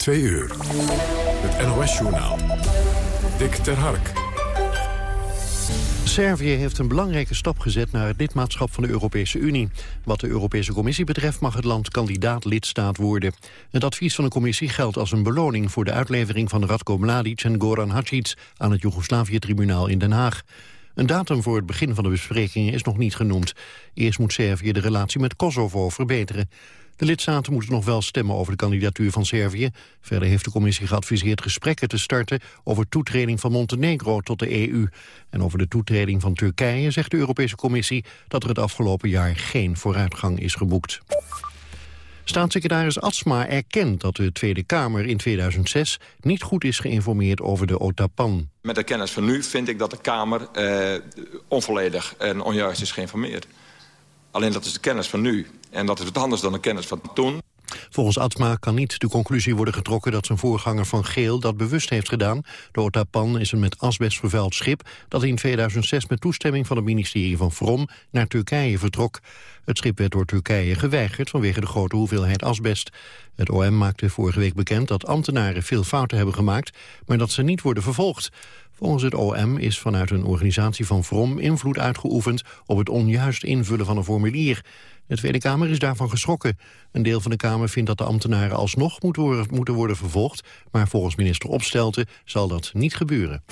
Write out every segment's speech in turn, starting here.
Twee uur. Het NOS-journaal. Dick ter Hark. Servië heeft een belangrijke stap gezet naar het lidmaatschap van de Europese Unie. Wat de Europese Commissie betreft mag het land kandidaat lidstaat worden. Het advies van de Commissie geldt als een beloning voor de uitlevering van Radko Mladic en Goran Hadžić aan het Joegoslavië-tribunaal in Den Haag. Een datum voor het begin van de besprekingen is nog niet genoemd. Eerst moet Servië de relatie met Kosovo verbeteren. De lidstaten moeten nog wel stemmen over de kandidatuur van Servië. Verder heeft de commissie geadviseerd gesprekken te starten... over toetreding van Montenegro tot de EU. En over de toetreding van Turkije zegt de Europese Commissie... dat er het afgelopen jaar geen vooruitgang is geboekt. Staatssecretaris Atsma erkent dat de Tweede Kamer in 2006 niet goed is geïnformeerd over de OTAPAN. Met de kennis van nu vind ik dat de Kamer eh, onvolledig en onjuist is geïnformeerd. Alleen dat is de kennis van nu. En dat is wat anders dan de kennis van toen. Volgens Atma kan niet de conclusie worden getrokken dat zijn voorganger Van Geel dat bewust heeft gedaan. De Otapan is een met asbest vervuild schip dat in 2006 met toestemming van het ministerie van Vrom naar Turkije vertrok. Het schip werd door Turkije geweigerd vanwege de grote hoeveelheid asbest. Het OM maakte vorige week bekend dat ambtenaren veel fouten hebben gemaakt, maar dat ze niet worden vervolgd. Volgens het OM is vanuit een organisatie van Vrom invloed uitgeoefend op het onjuist invullen van een formulier. De Tweede Kamer is daarvan geschrokken. Een deel van de Kamer vindt dat de ambtenaren alsnog moeten worden vervolgd, maar volgens minister Opstelten zal dat niet gebeuren.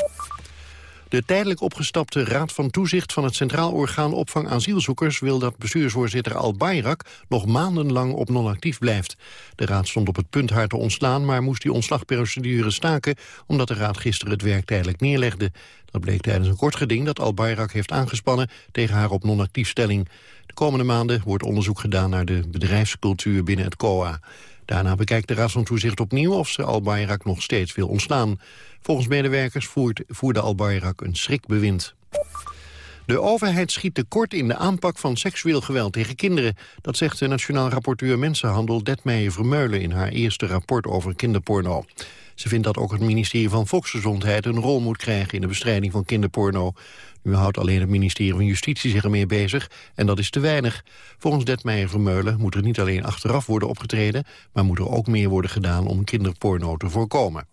De tijdelijk opgestapte Raad van Toezicht van het Centraal Orgaan Opvang Asielzoekers wil dat bestuursvoorzitter Al Bayrak nog maandenlang op non-actief blijft. De raad stond op het punt haar te ontslaan, maar moest die ontslagprocedure staken omdat de raad gisteren het werk tijdelijk neerlegde. Dat bleek tijdens een kort geding dat Al Bayrak heeft aangespannen tegen haar op non-actiefstelling. De komende maanden wordt onderzoek gedaan naar de bedrijfscultuur binnen het COA. Daarna bekijkt de Raad van Toezicht opnieuw of ze Al Bayrak nog steeds wil ontslaan. Volgens medewerkers voert, voerde Al Bayrak een schrikbewind. De overheid schiet tekort in de aanpak van seksueel geweld tegen kinderen. Dat zegt de Nationaal Rapporteur Mensenhandel Detmeijer Vermeulen... in haar eerste rapport over kinderporno. Ze vindt dat ook het ministerie van Volksgezondheid een rol moet krijgen in de bestrijding van kinderporno. Nu houdt alleen het ministerie van Justitie zich ermee bezig en dat is te weinig. Volgens Detmeijer Vermeulen moet er niet alleen achteraf worden opgetreden, maar moet er ook meer worden gedaan om kinderporno te voorkomen.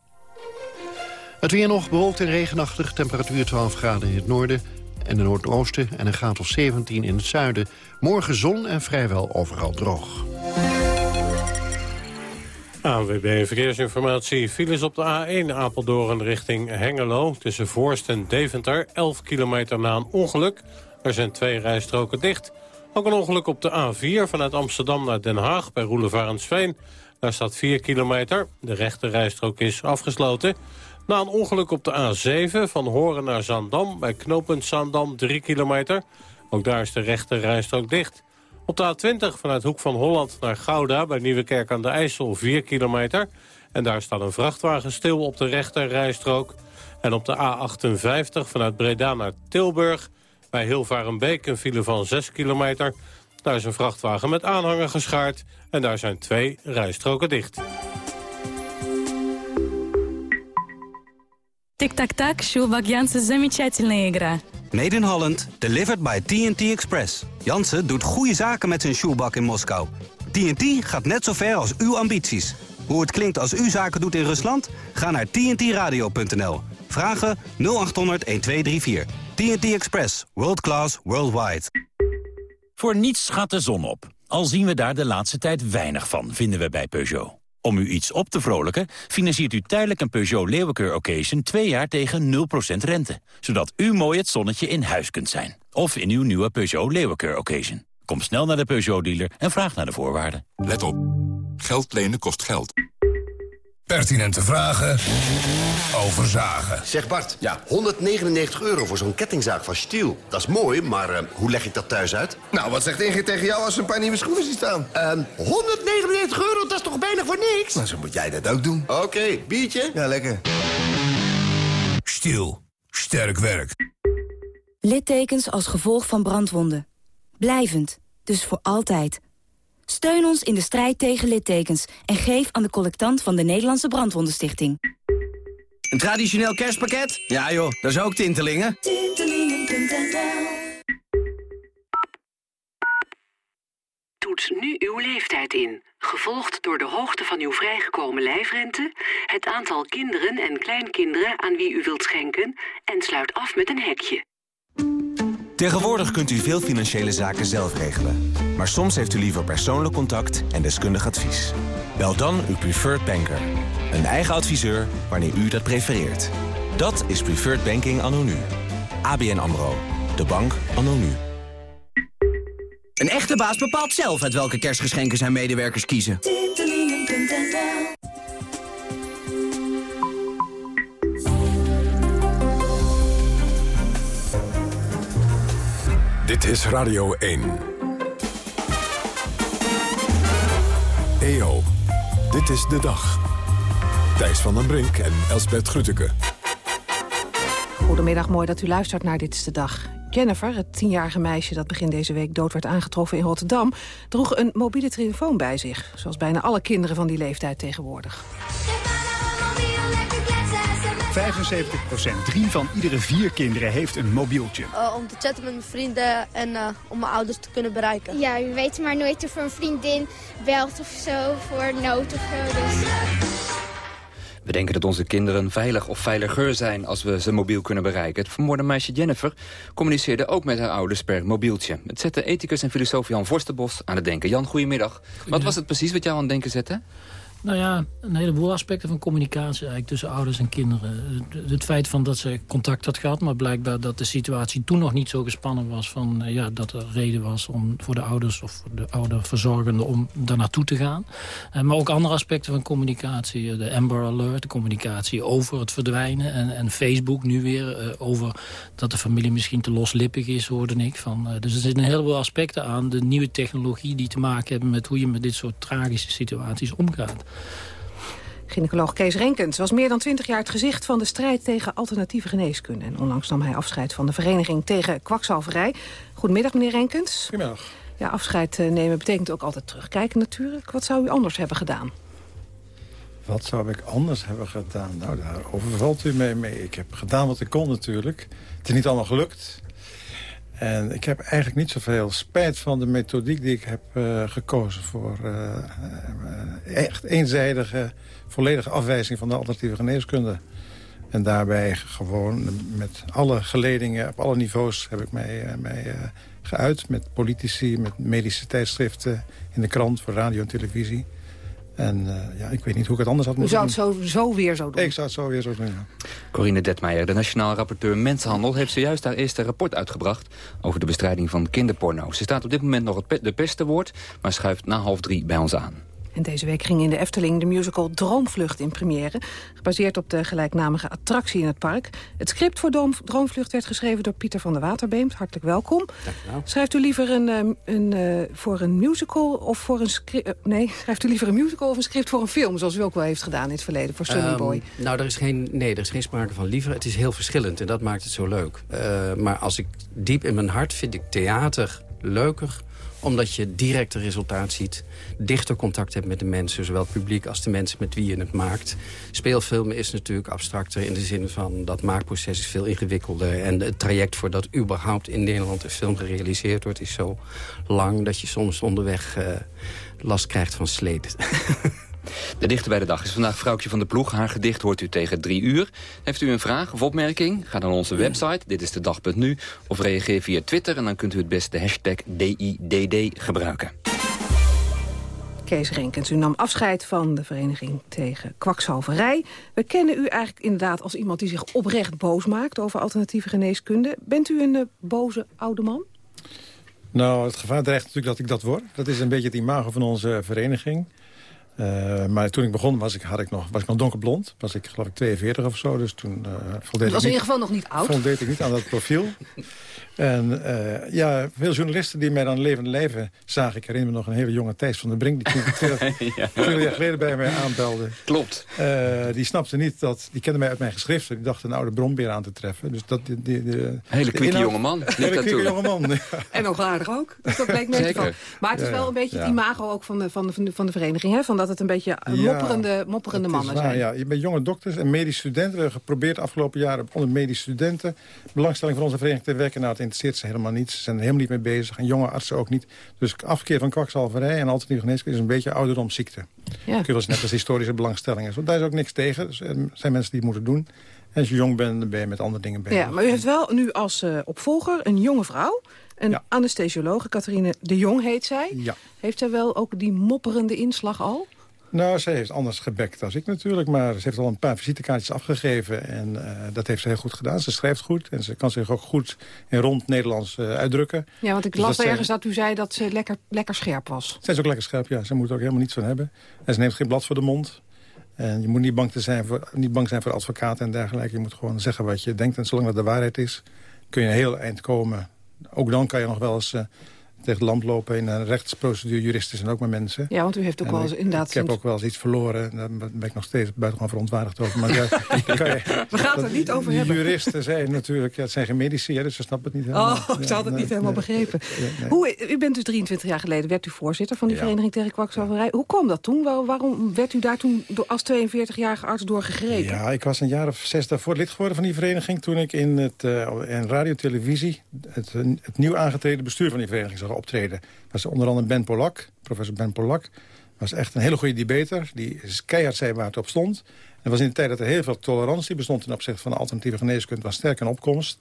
Het weer nog bewolkt en regenachtig, temperatuur 12 graden in het noorden en de noordoosten en een graad of 17 in het zuiden. Morgen zon en vrijwel overal droog. ANWB Verkeersinformatie. Files op de A1 Apeldoorn richting Hengelo... tussen Voorst en Deventer, 11 kilometer na een ongeluk. Er zijn twee rijstroken dicht. Ook een ongeluk op de A4 vanuit Amsterdam naar Den Haag... bij Roelevarensveen. Daar staat 4 kilometer. De rechte rijstrook is afgesloten. Na een ongeluk op de A7 van Horen naar Zaandam... bij knooppunt Zaandam 3 kilometer. Ook daar is de rechte rijstrook dicht... Op de A20 vanuit Hoek van Holland naar Gouda... bij Nieuwekerk aan de IJssel 4 kilometer. En daar staat een vrachtwagen stil op de rechter rijstrook. En op de A58 vanuit Breda naar Tilburg... bij Hilvarenbeek een file van 6 kilometer. Daar is een vrachtwagen met aanhanger geschaard. En daar zijn twee rijstroken dicht. Tic-tac-tac, Sjoelbak Jansen, замечательная игра. Made in Holland, delivered by TNT Express. Jansen doet goede zaken met zijn shoebak in Moskou. TNT gaat net zo ver als uw ambities. Hoe het klinkt als u zaken doet in Rusland? Ga naar tntradio.nl. Vragen 0800 1234. TNT Express. World class, worldwide. Voor niets gaat de zon op. Al zien we daar de laatste tijd weinig van, vinden we bij Peugeot. Om u iets op te vrolijken, financiert u tijdelijk een Peugeot Leeuwenkeur Occasion... twee jaar tegen 0% rente. Zodat u mooi het zonnetje in huis kunt zijn. Of in uw nieuwe Peugeot Leeuwenkeur Occasion. Kom snel naar de Peugeot-dealer en vraag naar de voorwaarden. Let op. Geld lenen kost geld. Pertinente vragen over zagen. Zeg Bart, ja. 199 euro voor zo'n kettingzaag van Stiel. Dat is mooi, maar uh, hoe leg ik dat thuis uit? Nou, wat zegt Ingrid tegen jou als ze een paar nieuwe schoenen ziet staan? Uh, 199 euro, dat is toch bijna voor niks? Nou, zo moet jij dat ook doen. Oké, okay, biertje? Ja, lekker. Stiel. Sterk werk. Littekens als gevolg van brandwonden. Blijvend, dus voor altijd. Steun ons in de strijd tegen littekens en geef aan de collectant van de Nederlandse Brandwondenstichting. Een traditioneel kerstpakket? Ja joh, dat is ook Tintelingen. Tintelingen.nl toets nu uw leeftijd in, gevolgd door de hoogte van uw vrijgekomen lijfrente, het aantal kinderen en kleinkinderen aan wie u wilt schenken en sluit af met een hekje. Tegenwoordig kunt u veel financiële zaken zelf regelen. Maar soms heeft u liever persoonlijk contact en deskundig advies. Bel dan uw preferred banker. Een eigen adviseur wanneer u dat prefereert. Dat is Preferred Banking anno nu. ABN AMRO. De bank anno nu. Een echte baas bepaalt zelf uit welke kerstgeschenken zijn medewerkers kiezen. Dit is Radio 1. EO, dit is de dag. Thijs van den Brink en Elsbert Grütke. Goedemiddag, mooi dat u luistert naar Dit is de Dag. Jennifer, het tienjarige meisje dat begin deze week dood werd aangetroffen in Rotterdam... droeg een mobiele telefoon bij zich, zoals bijna alle kinderen van die leeftijd tegenwoordig. 75 procent, drie van iedere vier kinderen heeft een mobieltje. Uh, om te chatten met mijn vrienden en uh, om mijn ouders te kunnen bereiken. Ja, je weet maar nooit of een vriendin belt of zo voor nood of zo. Dus. We denken dat onze kinderen veilig of veiliger zijn als we ze mobiel kunnen bereiken. Het vermoorde meisje Jennifer communiceerde ook met haar ouders per mobieltje. Het zette ethicus en filosoof Jan Vorstenbos aan het denken. Jan, goedemiddag. Wat was het precies wat jou aan het denken zette? Nou ja, een heleboel aspecten van communicatie eigenlijk tussen ouders en kinderen. Het feit van dat ze contact had gehad, maar blijkbaar dat de situatie toen nog niet zo gespannen was van ja, dat er reden was om voor de ouders of de ouderverzorgenden om daar naartoe te gaan. maar ook andere aspecten van communicatie. De Amber Alert, de communicatie over het verdwijnen en, en Facebook nu weer over dat de familie misschien te loslippig is, hoorde ik. Van, dus er zitten een heleboel aspecten aan, de nieuwe technologie die te maken hebben met hoe je met dit soort tragische situaties omgaat. Gynaecoloog Kees Renkens was meer dan twintig jaar het gezicht van de strijd tegen alternatieve geneeskunde. En onlangs nam hij afscheid van de Vereniging tegen Kwakzalverij. Goedemiddag, meneer Renkens. Goedemiddag. Ja, afscheid nemen betekent ook altijd terugkijken natuurlijk. Wat zou u anders hebben gedaan? Wat zou ik anders hebben gedaan? Nou, daar overvalt u mee mee. Ik heb gedaan wat ik kon natuurlijk. Het is niet allemaal gelukt. En ik heb eigenlijk niet zoveel spijt van de methodiek die ik heb uh, gekozen... voor uh, uh, echt eenzijdige, volledige afwijzing van de alternatieve geneeskunde. En daarbij gewoon met alle geledingen op alle niveaus heb ik mij, mij geuit. Met politici, met medische tijdschriften in de krant, voor radio en televisie. En uh, ja, ik weet niet hoe ik het anders had moeten doen. U zou het zo, zo weer zo doen? Ik zou het zo weer zo doen, ja. Corine Detmeijer, de Nationaal Rapporteur Mensenhandel... heeft zojuist haar eerste rapport uitgebracht... over de bestrijding van kinderporno. Ze staat op dit moment nog het, de beste woord... maar schuift na half drie bij ons aan. En deze week ging in de Efteling de musical Droomvlucht in première. Gebaseerd op de gelijknamige attractie in het park. Het script voor Droomvlucht werd geschreven door Pieter van der Waterbeemt. Hartelijk welkom. Schrijft u liever een, een, een, voor een musical of voor een script... nee, schrijft u liever een musical of een script voor een film... zoals u ook wel heeft gedaan in het verleden voor Sunny um, Boy? Nou, er is geen, nee, er is geen sprake van liever. Het is heel verschillend en dat maakt het zo leuk. Uh, maar als ik diep in mijn hart vind ik theater leuker omdat je direct resultaat ziet. Dichter contact hebt met de mensen, zowel het publiek als de mensen met wie je het maakt. Speelfilmen is natuurlijk abstracter in de zin van dat maakproces is veel ingewikkelder. En het traject voordat überhaupt in Nederland een film gerealiseerd wordt is zo lang dat je soms onderweg uh, last krijgt van sleet. De dichter bij de dag is vandaag Vrouwtje van de Ploeg. Haar gedicht hoort u tegen drie uur. Heeft u een vraag of opmerking? Ga dan naar onze website, dit is de dag.nu. Of reageer via Twitter en dan kunt u het beste hashtag DIDD gebruiken. Kees Renkens, u nam afscheid van de Vereniging tegen Kwakzalverij. We kennen u eigenlijk inderdaad als iemand die zich oprecht boos maakt... over alternatieve geneeskunde. Bent u een uh, boze oude man? Nou, het gevaar dreigt natuurlijk dat ik dat word. Dat is een beetje het imago van onze vereniging. Uh, maar toen ik begon was ik, had ik nog, was ik nog donkerblond. Was ik geloof ik 42 of zo. Dus toen uh, voldeed was ik in ieder geval nog niet oud. Voldeed ik niet aan dat profiel. en uh, ja, veel journalisten die mij dan levend leven zagen. Ik herinner me nog een hele jonge Thijs van der Brink... die 20 ja. jaar geleden bij mij aanbelde. Klopt. die snapte niet dat... Die kende mij uit mijn geschriften. Die dacht een oude bronbeer aan te treffen. Dus dat, die, die, die hele kwieke jonge man. Hele kwieke jonge man. Ja. En nog aardig ook. Dus dat bleek me van. Maar het is wel een beetje het imago ook van de, van de, van de vereniging. Hè? Van dat omdat het een beetje Ja, mopperende, mopperende mannen waar, zijn. Ja, je bent jonge dokters en medische studenten. We hebben geprobeerd de afgelopen jaren onder medische studenten... belangstelling voor onze vereniging te wekken. Nou, het interesseert ze helemaal niet. Ze zijn er helemaal niet mee bezig. En jonge artsen ook niet. Dus afkeer van kwakzalverij en alternatieve geneeskunde... is een beetje ouderdomsziekte. Ja. Kun je wel eens net als historische belangstelling is. Want daar is ook niks tegen. Dus, er zijn mensen die het moeten doen. En als je jong bent, dan ben je met andere dingen bezig. Ja, maar u heeft wel nu als eh, opvolger een jonge vrouw. Een anesthesiologe, Catharine de Jong heet zij. Ja. Heeft zij wel ook die mopperende inslag al? Nou, zij heeft anders gebekt als ik natuurlijk. Maar ze heeft al een paar visitekaartjes afgegeven. En eh, dat heeft ze heel goed gedaan. Ze schrijft goed. En ze kan zich ook goed in rond Nederlands eh, uitdrukken. Ja, want ik Dus las dat ergens zij- dat u zei dat ze lekker, lekker scherp was. Zij is ook lekker scherp, ja. Ze moet er ook helemaal niets van hebben. En ze neemt geen blad voor de mond. En je moet niet bang, te zijn, voor, niet bang zijn voor advocaten en dergelijke. Je moet gewoon zeggen wat je denkt. En zolang dat de waarheid is, kun je een heel eind komen. Ook dan kan je nog wel eens eh, tegen lamp lopen in een rechtsprocedure. Juristen zijn ook maar mensen. Ja, want u heeft ook En wel eens ik- inderdaad... Ik heb ook wel eens iets verloren. Daar ben ik nog steeds buitengewoon verontwaardigd over. Maar ja, je, We gaan het er niet over hebben. juristen zijn natuurlijk... Ja, het zijn geen medici, hè, dus ze snappen het niet helemaal. Oh, ze Ja, had het nee, niet helemaal nee. begrepen. Nee. Hoe, u bent dus 23 jaar geleden, werd u voorzitter van die Ja. vereniging tegen kwakzalverij. Hoe kwam dat toen? Waar- Waarom werd u daar toen als 42-jarige arts door gegrepen? Ja, ik was een jaar of zes daarvoor lid geworden van die vereniging... toen ik in, het, eh in radio en televisie het, het nieuw aangetreden bestuur van die vereniging zag optreden. Dat was onder andere Ben Polak, professor Ben Polak. was echt een hele goede debater, die keihard zei waar het op stond. En was in de tijd dat er heel veel tolerantie bestond... ten opzichte van de alternatieve geneeskunde, was sterk in opkomst.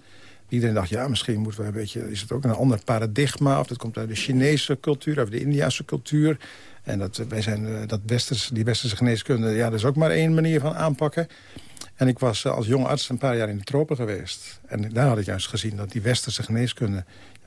Iedereen dacht, ja, misschien moeten we een beetje, is het ook een ander paradigma... of dat komt uit de Chinese cultuur of de Indiase cultuur... En dat, wij zijn, eh, dat westers, die westerse geneeskunde, ja, dat is ook maar één manier van aanpakken. En ik was eh, als jonge arts een paar jaar in de tropen geweest. En daar had ik juist gezien dat die westerse geneeskunde...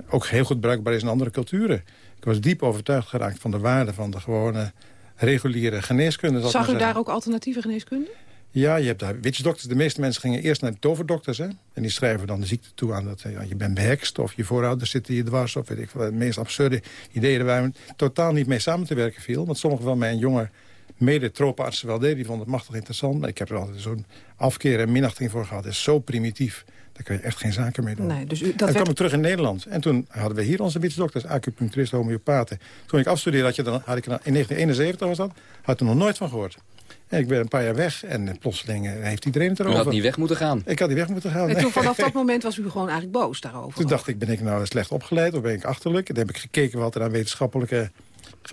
ook heel goed bruikbaar is in andere culturen. Ik was diep overtuigd geraakt van de waarde van de gewone reguliere geneeskunde. Zag u daar ook alternatieve geneeskunde? Ja, je hebt daar witchdokters. De meeste mensen gingen eerst naar de toverdokters. Hè? En die schrijven dan de ziekte toe aan dat ja, je bent behekst... of je voorouders zitten je dwars, of weet ik veel. De meest absurde ideeën waar totaal niet mee samen te werken viel. Want sommige van mijn jonge mede-tropenartsen wel deden. Die vonden het machtig interessant. Maar ik heb er altijd zo'n afkeer en minachting voor gehad. Het is zo primitief. Daar kun je echt geen zaken mee doen. Nee, dus u, en dat toen werd... kwam ik terug in Nederland. En toen hadden we hier onze witchdokters, acupuncturisten, homeopaten. Toen ik afstudeerde, had, je dan, had ik in 1971 was dat, had ik er nog nooit van gehoord. Ik ben een paar jaar weg en eh, plotseling eh, heeft iedereen het U erover. had niet weg moeten gaan. Ik had niet weg moeten gaan. En nee. toen vanaf dat moment was u gewoon eigenlijk boos daarover. Toen dacht ik, ben ik nou slecht opgeleid of ben ik achterlijk? En toen heb ik gekeken wat er aan wetenschappelijke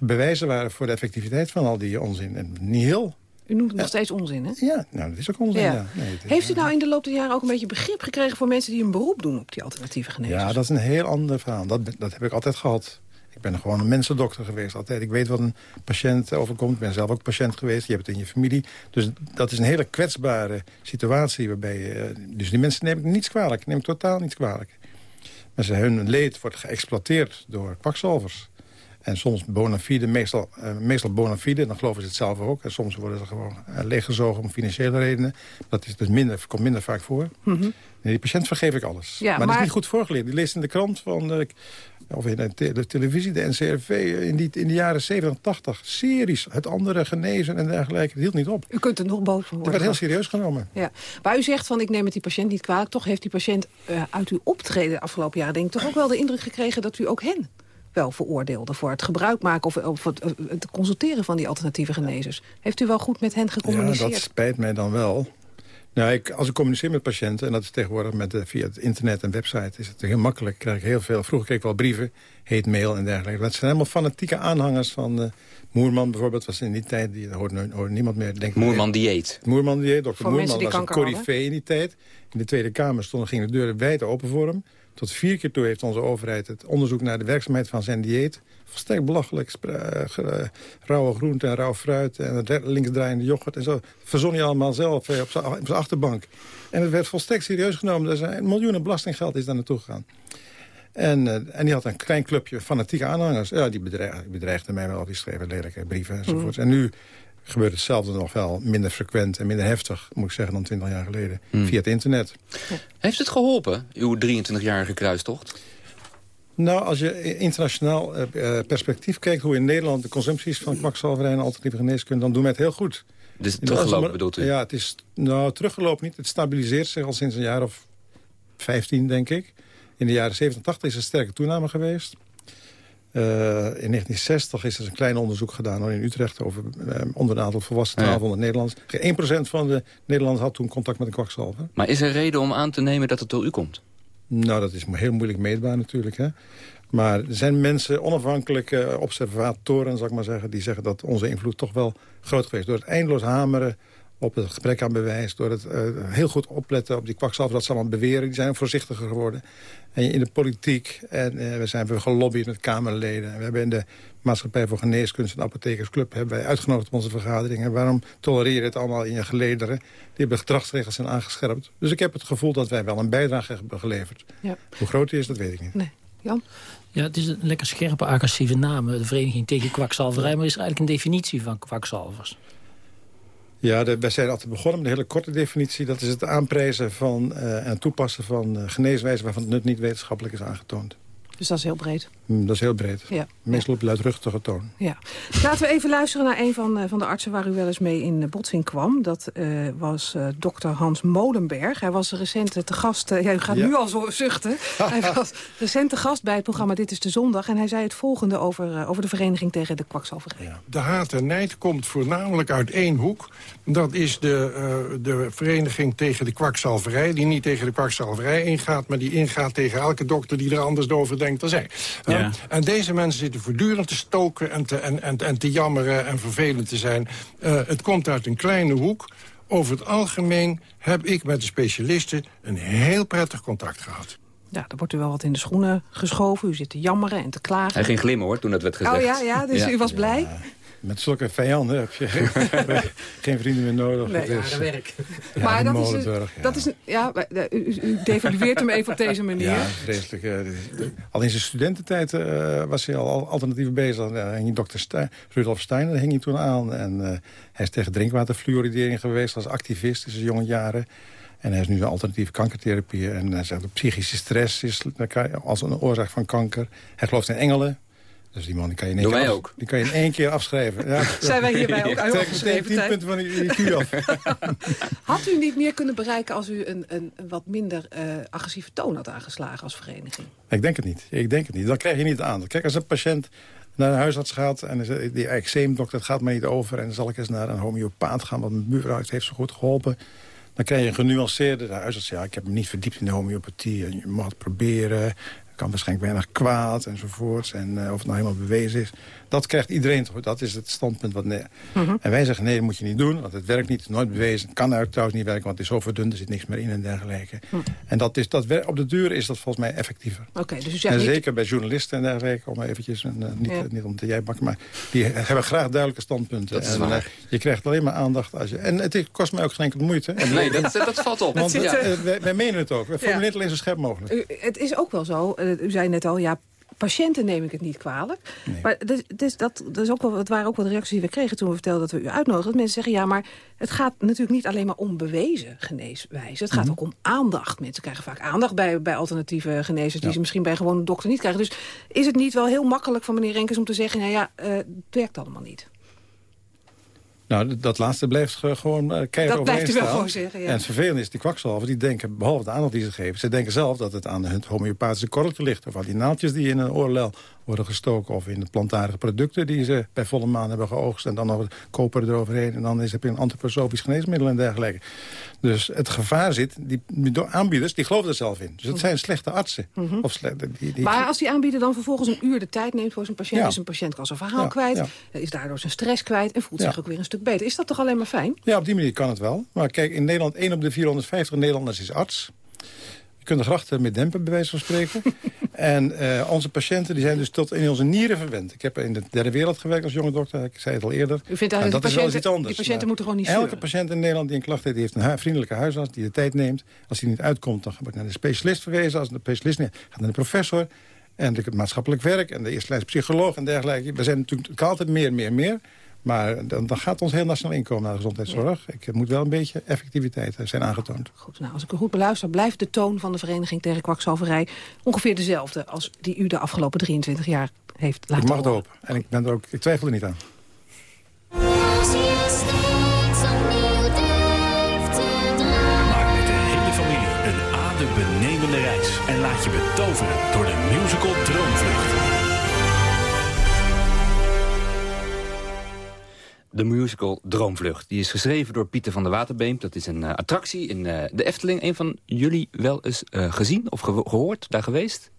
bewijzen waren... voor de effectiviteit van al die onzin. En niet heel. U noemt het nog steeds onzin, hè? Ja, nou, dat is ook onzin, Ja. ja. Nee, het is- Heeft u nou in de loop der jaren ook een beetje begrip gekregen... voor mensen die een beroep doen op die alternatieve genezers? Ja, dat is een heel ander verhaal. Dat, dat heb ik altijd gehad. Ik ben gewoon een mensendokter geweest altijd. Ik weet wat een patiënt overkomt. Ik ben zelf ook patiënt geweest. Je hebt het in je familie. Dus dat is een hele kwetsbare situatie. Waarbij eh, dus die mensen neem ik niets kwalijk. Neem ik totaal niets kwalijk. Maar hun leed wordt geëxploiteerd door kwakzalvers. En soms bona fide, meestal, eh, meestal bona fide, dan geloven ze het zelf ook. En soms worden ze gewoon uh, leeggezogen om financiële redenen. Dat is dus minder, komt minder vaak voor. Mhm. Nee, die patiënt vergeef ik alles. Ja, maar, dat maar- is niet goed voorgelezen. Die leest in de krant van, eh, of in de, te- de televisie, de NCRV... eh, in, die, in de jaren 70, 80, series, het andere genezen en dergelijke. Het hield niet op. U kunt er nog boos van worden. werd heel serieus genomen. Ja. Maar u zegt van ik neem het die patiënt niet kwalijk. Toch heeft die patiënt eh, uit uw optreden de afgelopen jaren... denk ik toch ook wel de indruk gekregen dat u ook hen wel veroordeelde... voor het gebruik maken of, of het, eh, het consulteren van die alternatieve genezers. Heeft u wel goed met hen Ja, gecommuniceerd? dat spijt mij dan wel. Nou, ik, als ik communiceer met patiënten, en dat is tegenwoordig met, via het internet en website, is het heel makkelijk. Krijg ik heel veel. Vroeger kreeg ik wel brieven, heet mail en dergelijke. Dat zijn helemaal fanatieke aanhangers van eh, Moerman bijvoorbeeld. Was in die tijd, die hoort, niemand meer. Denk. Moerman dieet. Moerman dieet, dokter Voor mensen Moerman die was een corifee in die tijd. In de Tweede Kamer stonden, gingen de deuren wijd open voor hem. Tot vier keer toe heeft onze overheid het onderzoek naar de werkzaamheid van zijn dieet. Volstrekt belachelijk. eh, eh, rauwe groenten en rauw fruit en linksdraaiende yoghurt en zo. Verzon hij allemaal zelf eh, op zijn achterbank. En het werd volstrekt serieus genomen. Er zijn miljoenen belastinggeld is daar naartoe gegaan. En, eh, en die had een klein clubje fanatieke aanhangers. Ja, die bedreigden, mij wel. Die schreven lelijke brieven enzovoort. En nu gebeurt hetzelfde nog wel minder frequent en minder heftig... moet ik zeggen, dan 20 jaar geleden. Via het internet. Heeft het geholpen, uw 23-jarige kruistocht? Nou, als je internationaal eh, eh, perspectief kijkt... hoe in Nederland de consumptie is van kwakzalverij en alternatieve geneeskunde... dan doen wij het heel goed. Dus In teruggelopen bedoelt u? Ja, het is nou, teruggelopen niet. Het stabiliseert zich al sinds een jaar of 15, denk ik. In de jaren 70, 80 is er sterke toename geweest. In 1960 is er een klein onderzoek gedaan in Utrecht... over uh, onder een aantal volwassen 1200 Nederlanders. Geen 1% van de Nederlanders had toen contact met een kwakzalver. Maar is er reden om aan te nemen dat het door u komt? Nou, dat is heel moeilijk meetbaar natuurlijk. Hè? Maar er zijn mensen, onafhankelijke observatoren, zal ik maar zeggen... die zeggen dat onze invloed toch wel groot geweest. Door het eindeloos hameren op het gebrek aan bewijs... door het uh, heel goed opletten op die kwakzalver, dat ze allemaal beweren... die zijn voorzichtiger geworden. En in de politiek, en uh, we zijn gelobbyd met Kamerleden... we hebben in de Maatschappij voor Geneeskunst en Apothekersclub... hebben wij uitgenodigd op onze vergaderingen. Waarom tolereer je het allemaal in je gelederen? Die hebben gedragsregels zijn aangescherpt. Dus ik heb het gevoel dat wij wel een bijdrage hebben geleverd. Ja. Hoe groot die is, dat weet ik niet. Nee. Jan? Ja, het is een lekker scherpe, agressieve naam. De Vereniging tegen Kwakzalverij. Maar is er eigenlijk een definitie van kwakzalvers? Ja, de, wij zijn altijd begonnen met een hele korte definitie. Dat is het aanprijzen van, uh, en toepassen van uh, geneeswijzen... waarvan het nut niet wetenschappelijk is aangetoond. Dus dat is heel breed. Mm, dat is heel breed. Ja. Meestal op luidruchtige toon. Ja. Laten we even luisteren naar een van, uh, van de artsen... waar u wel eens mee in botsing kwam. Dat uh, was uh, dokter Hans Molenberg. Hij was recent te gast... ja, u gaat ja. nu al zo zuchten. hij was recent te gast bij het programma Dit is de Zondag. En hij zei het volgende over, over de Vereniging tegen de Kwakzalverij. Ja. De haat en nijd komt voornamelijk uit één hoek. Dat is de, de Vereniging tegen de Kwakzalverij. Die niet tegen de kwakzalverij ingaat... maar die ingaat tegen elke dokter die er anders over denkt dan zij. Ja. En deze mensen zitten voortdurend te stoken en te, en, en, en te jammeren en vervelend te zijn. Uh, het komt uit een kleine hoek. Over het algemeen heb ik met de specialisten een heel prettig contact gehad. Ja, dan wordt u wel wat in de schoenen geschoven. U zit te jammeren en te klagen. Hij ging glimmen hoor, toen dat werd gezegd. Oh ja, ja dus ja. u was blij? Ja. Met zulke vijanden heb je geen vrienden meer nodig. Nee, ja, dat werk. Ja, maar dat is, een, ja. dat is een, ja, u, u devalueert hem even op deze manier. Ja, vreselijk. Uh, al in zijn studententijd uh, was hij al alternatieven bezig. Uh, hing dokter Stein, Rudolf Steiner daar hing hij toen aan. En hij is tegen drinkwaterfluoridering geweest als activist in zijn jonge jaren. En hij is nu een alternatieve kankertherapie. En hij zegt dat psychische stress is als een oorzaak van kanker. Hij gelooft in engelen. Dus die man die kan je in één, keer, af, die kan je in één keer afschrijven. Ja, Zijn wij hierbij ook uitgeschreven? Trek 10 punten van die IQ af. Had u niet meer kunnen bereiken als u een, een wat minder uh, agressieve toon had aangeslagen als vereniging? Ik denk het niet. Ik denk het niet. Dan krijg je niet het aan. Kijk, als een patiënt naar een huisarts gaat en die eczeemdokter, dat gaat mij niet over... en dan zal ik eens naar een homeopaat gaan, want mijn buurvrouw heeft zo goed geholpen... Dan krijg je een genuanceerde huisarts. Ja, ik heb me niet verdiept in de homeopathie. En je mag het proberen kan waarschijnlijk weinig kwaad enzovoorts. En uh, of het nou helemaal bewezen is. Dat krijgt iedereen toch. Dat is het standpunt. Wat nee. Mm -hmm. En wij zeggen nee, dat moet je niet doen. Want het werkt niet, het is nooit bewezen. Het kan eigenlijk trouwens niet werken, want het is zo verdund. Er zit niks meer in en dergelijke. Mm. En dat is, dat, op de duur is dat volgens mij effectiever. Okay, dus en zeker bij journalisten en dergelijke. Om eventjes, een, uh, niet, ja. niet om te jij bakken, maar die hebben graag duidelijke standpunten. Dat is en, waar. Uh, je krijgt alleen maar aandacht. Als je, en het kost mij ook geen enkele moeite. En nee, dat, dat valt op. Want ja. wij, wij menen het ook. We formuleren het alleen zo scherp mogelijk. U, het is ook wel zo, u zei net al, ja, patiënten neem ik het niet kwalijk. Nee. Maar dus, dus dat, dat, is ook wel, dat waren ook wel de reacties die we kregen toen we vertelden dat we u uitnodigen. Dat mensen zeggen, ja, maar het gaat natuurlijk niet alleen maar om bewezen geneeswijze. Het gaat mm -hmm. ook om aandacht. Mensen krijgen vaak aandacht bij, bij alternatieve genezers... die ja. ze misschien bij gewoon een dokter niet krijgen. Dus is het niet wel heel makkelijk van meneer Renkers om te zeggen... nou ja, uh, het werkt allemaal niet? Nou, dat laatste blijft gewoon uh, keihard Dat blijft u wel gewoon zeggen, ja. En het vervelende is, die kwakzalven, die denken, behalve de aandacht die ze geven... ze denken zelf dat het aan het homeopathische korreltje ligt... of aan die naaldjes die in een oorlel worden gestoken... of in de plantaardige producten die ze bij volle maan hebben geoogst... en dan nog koper eroverheen... en dan is, heb je een antroposofisch geneesmiddel en dergelijke. Dus het gevaar zit, die, aanbieders die geloven er zelf in. Dus het zijn slechte artsen. Mhm. Mm -hmm. of slechte, die, die... Maar als die aanbieder dan vervolgens een uur de tijd neemt voor zijn patiënt... Ja. is een patiënt kan zijn verhaal ja, kwijt, ja. is daardoor zijn stress kwijt... en voelt zich ook weer een stuk beter. Is dat toch alleen maar fijn? Ja, op die manier kan het wel. Maar kijk, in Nederland, 1 op de 450 Nederlanders is arts... De grachten met dempen, bij wijze van spreken. en uh, onze patiënten die zijn dus tot in onze nieren verwend. Ik heb in de derde wereld gewerkt als jonge dokter. Ik zei het al eerder. U vindt dat, dat is wel iets anders. Die patiënten moeten gewoon niet Elke patiënt in Nederland die een klacht heeft... die heeft een vriendelijke huisarts die de tijd neemt. Als hij niet uitkomt, dan wordt naar de specialist verwezen. Als de specialist niet gaat naar de professor. En het maatschappelijk werk en de eerste lijns psycholoog en dergelijke. We zijn natuurlijk altijd meer, meer, meer. Maar dan, dan, gaat ons heel nationaal inkomen naar de gezondheidszorg. Ja. Ik moet wel een beetje effectiviteit zijn aangetoond. Goed, nou, als ik u goed beluister, blijft de toon van de Vereniging tegen Kwakzalverij... ongeveer dezelfde als die u de afgelopen 23 jaar heeft laten Ik mag het hopen. En ik, ben er ook, ik twijfel er niet aan. Maak met de hele familie een adembenemende reis. En laat je betoveren door de musical Droomvlucht. De musical Droomvlucht. Die is geschreven door Pieter van der Waterbeem. Dat is een uh, attractie in uh, de Efteling. Een van jullie wel eens uh, gezien of ge gehoord, daar geweest?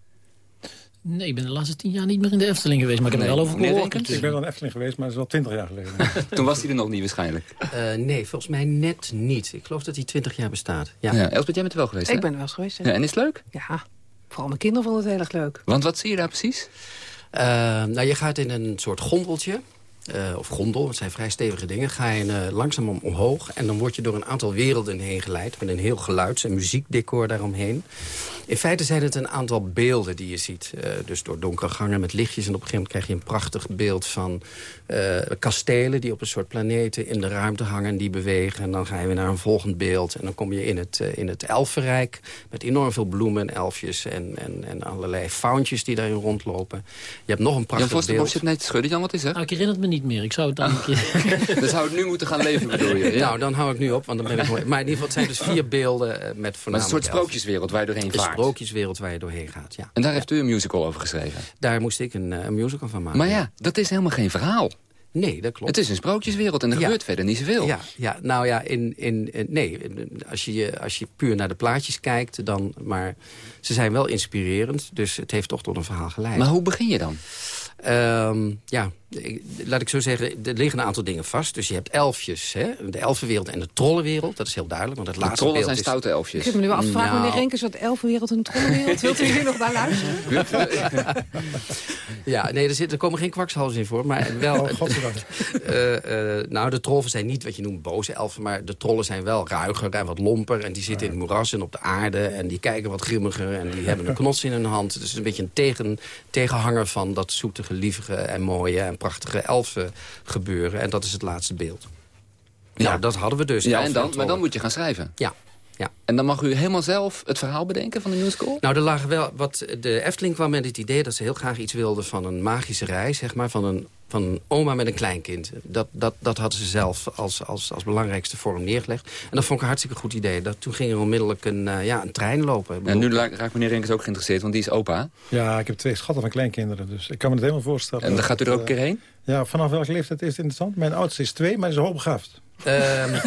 Nee, ik ben de laatste tien jaar niet meer in de Efteling geweest. Maar ik heb er wel over gehoord. Ik ben wel in de Efteling geweest, maar dat is wel twintig jaar geleden. Toen was hij er nog niet waarschijnlijk. Uh, nee, volgens mij net niet. Ik geloof dat hij twintig jaar bestaat. Ja. ja Elspeth, jij bent er wel geweest, Ik hè? ben er wel eens geweest, ja. En is het leuk? Ja, vooral mijn kinderen vonden het heel erg leuk. Want wat zie je daar precies? Uh, nou, je gaat in een soort gondeltje. Uh, of gondel, het zijn vrij stevige dingen, ga je uh, langzaam om, omhoog... en dan word je door een aantal werelden heen geleid... met een heel geluids- en muziekdecor daaromheen. In feite zijn het een aantal beelden die je ziet. Uh, dus door donkere gangen met lichtjes... en op een gegeven moment krijg je een prachtig beeld van kastelen... die op een soort planeten in de ruimte hangen en die bewegen. En dan ga je weer naar een volgend beeld. En dan kom je in het, in het elfenrijk... met enorm veel bloemen en elfjes en, en, en allerlei fauntjes die daarin rondlopen. Je hebt nog een prachtig Jan beeld. Jan zit net te schudden. Jan, wat is er? Nou, ik herinner het me niet meer. Ik zou het dan een keer... dan zou het nu moeten gaan leven, bedoel je? Ja. Nou, dan hou ik nu op, want dan ben ik mooi. Maar in ieder geval, het zijn dus vier beelden met voornamelijk... Maar een soort sprookjeswereld waar je doorheen vaart. Sprookjeswereld waar je doorheen gaat, ja. En daar heeft u een musical over geschreven? Daar moest ik een, uh, een musical van maken. Maar ja, dat is helemaal geen verhaal. Nee, dat klopt. Het is een sprookjeswereld en er ja. gebeurt verder niet zoveel. Ja, ja nou ja, in, in, in, nee, als je, als je puur naar de plaatjes kijkt, dan... Maar ze zijn wel inspirerend, dus het heeft toch tot een verhaal geleid. Maar hoe begin je dan? Um, ja, laat ik zo zeggen, er liggen een aantal dingen vast. Dus je hebt elfjes, hè? de elfenwereld en de trollenwereld. Dat is heel duidelijk, want het de laatste trollen beeld zijn is... stoute elfjes. Ik heb me nu afgevraagd, Nou. meneer Renkers, wat elfenwereld en de trollenwereld. Wilt u hier nog naar luisteren? ja, nee, er, zit, er komen geen kwakshalzen in voor, maar wel... Oh, uh, uh, nou, de trollen zijn niet wat je noemt boze elfen, maar de trollen zijn wel ruiger en wat lomper. En die zitten in het moeras en op de aarde en die kijken wat grimmiger en die hebben een knots in hun hand. Dus het is een beetje een tegen, tegenhanger van dat zoetige, lievige en mooie en prachtige gebeuren. En dat is het laatste beeld. Ja. Nou, dat hadden we dus. Ja, en dan, maar dan moet je gaan schrijven. Ja. Ja. En dan mag u helemaal zelf het verhaal bedenken van de musical? Nou, er lagen wel wat. De Efteling kwam met het idee dat ze heel graag iets wilden van een magische reis, zeg maar, van een, van een oma met een kleinkind. Dat, dat, dat hadden ze zelf als, als, als belangrijkste vorm neergelegd. En dat vond ik een hartstikke goed idee. Dat, toen ging er onmiddellijk een, uh, ja, een trein lopen. En nu raakt meneer Renkers ook geïnteresseerd, want die is opa. Ja, ik heb twee schatten van kleinkinderen, dus ik kan me het helemaal voorstellen. En dan gaat u er ook een keer heen? Ja, vanaf welke leeftijd is het interessant? Mijn oudste is twee, maar is hoogbegaafd. Um,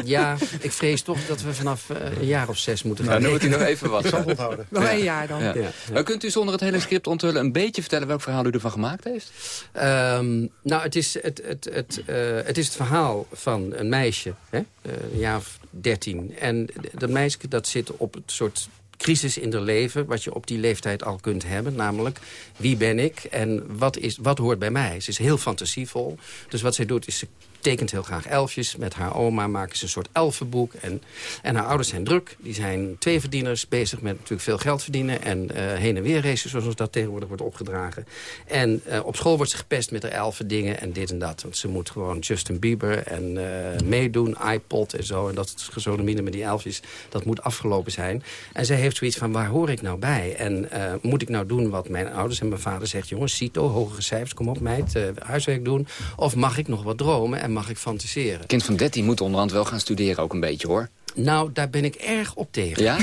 ja, ik vrees toch dat we vanaf uh, een jaar of zes moeten gaan. Nou, dan moet u nog even wat. Ik zal onthouden. Nog een jaar dan. Ja. Ja. Ja. Kunt u zonder het hele script onthullen een beetje vertellen welk verhaal u ervan gemaakt heeft? Um, nou, het is het, het, het, uh, het is het verhaal van een meisje, hè? Uh, een jaar of dertien. En dat meisje dat zit op het soort crisis in haar leven, wat je op die leeftijd al kunt hebben. Namelijk, wie ben ik en wat, is, wat hoort bij mij? Ze is heel fantasievol. Dus wat zij doet is, ze tekent heel graag elfjes. Met haar oma maken ze een soort elfenboek. En, en haar ouders zijn druk. Die zijn twee verdieners, bezig met natuurlijk veel geld verdienen. En uh, heen en weer racen, zoals dat tegenwoordig wordt opgedragen. En uh, op school wordt ze gepest met haar elfen dingen en dit en dat. Want ze moet gewoon Justin Bieber en uh, meedoen, iPod en zo. En dat gezonde met die elfjes, dat moet afgelopen zijn. En zij heeft zoiets van, waar hoor ik nou bij? En moet ik nou doen wat mijn ouders en mijn vader zegt... jongens, Cito, hogere cijfers, kom op meid, huiswerk doen. Of mag ik nog wat dromen en mag ik fantaseren? kind van 13 moet onderhand wel gaan studeren ook een beetje, hoor. Nou, daar ben ik erg op tegen. Ja?